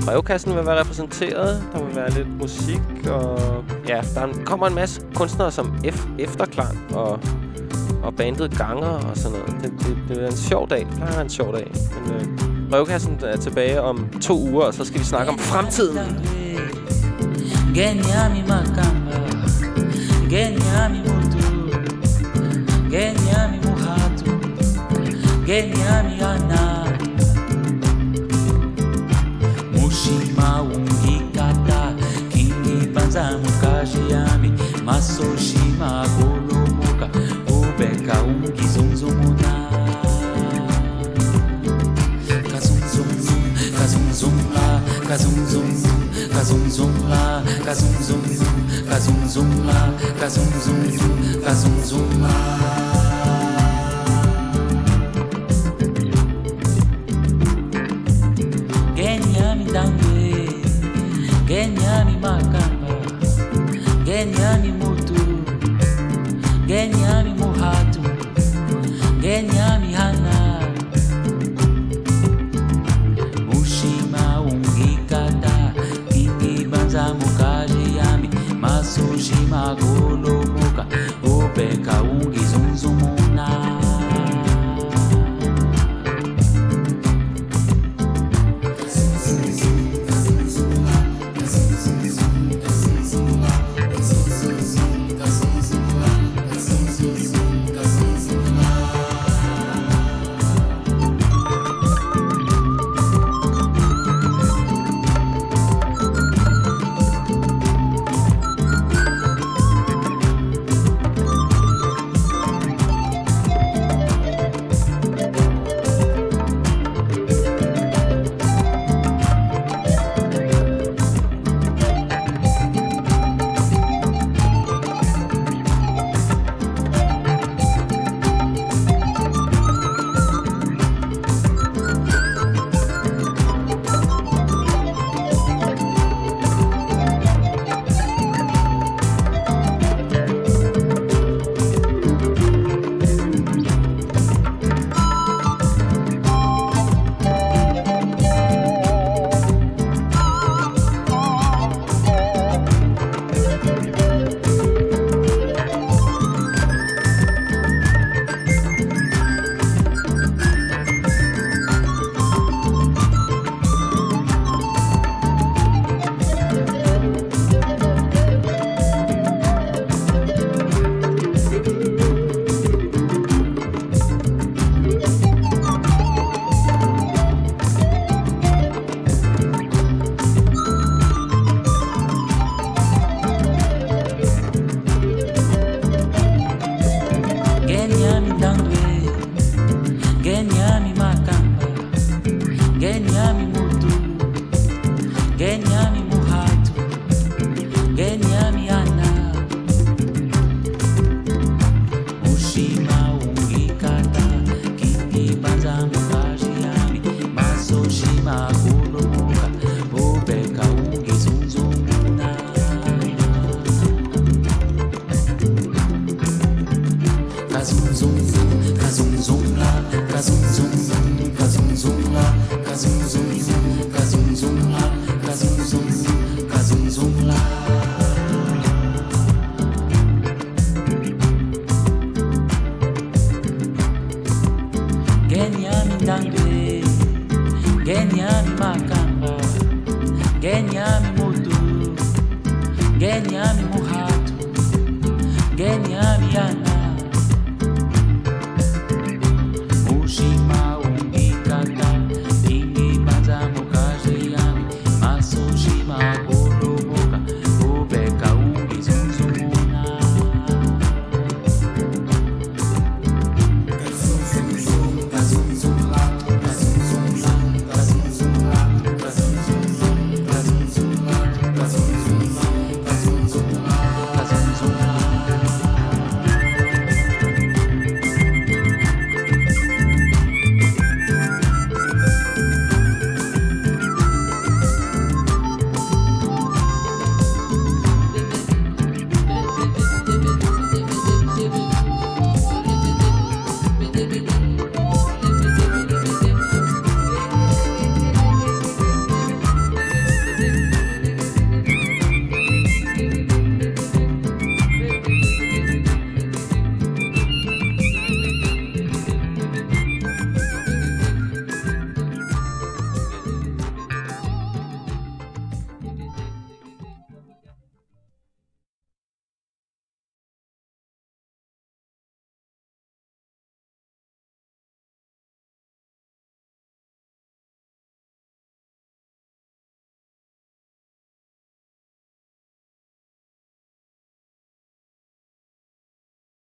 Brevkassen vil være repræsenteret. Der vil være lidt musik, og ja, der kommer en masse kunstnere som F Efterklang og, og bandet Ganger og sådan noget. Det, det, det er en sjov dag. Det plejer en sjov dag. Men øh, brevkassen er tilbage om to uger, og så skal vi snakke om fremtiden. Geniami Makamba, Geniami Mutu, Geniami Muhatu, Geniami Ana, Mushima Ungikata, Kingi Banza Mukashiami, Masoshima Zoom, zoom, zoom, zoom, zoom, zoom, zoom, zoom, zoom, zoom, zoom, zoom, zoom, zoom, zoom, zoom,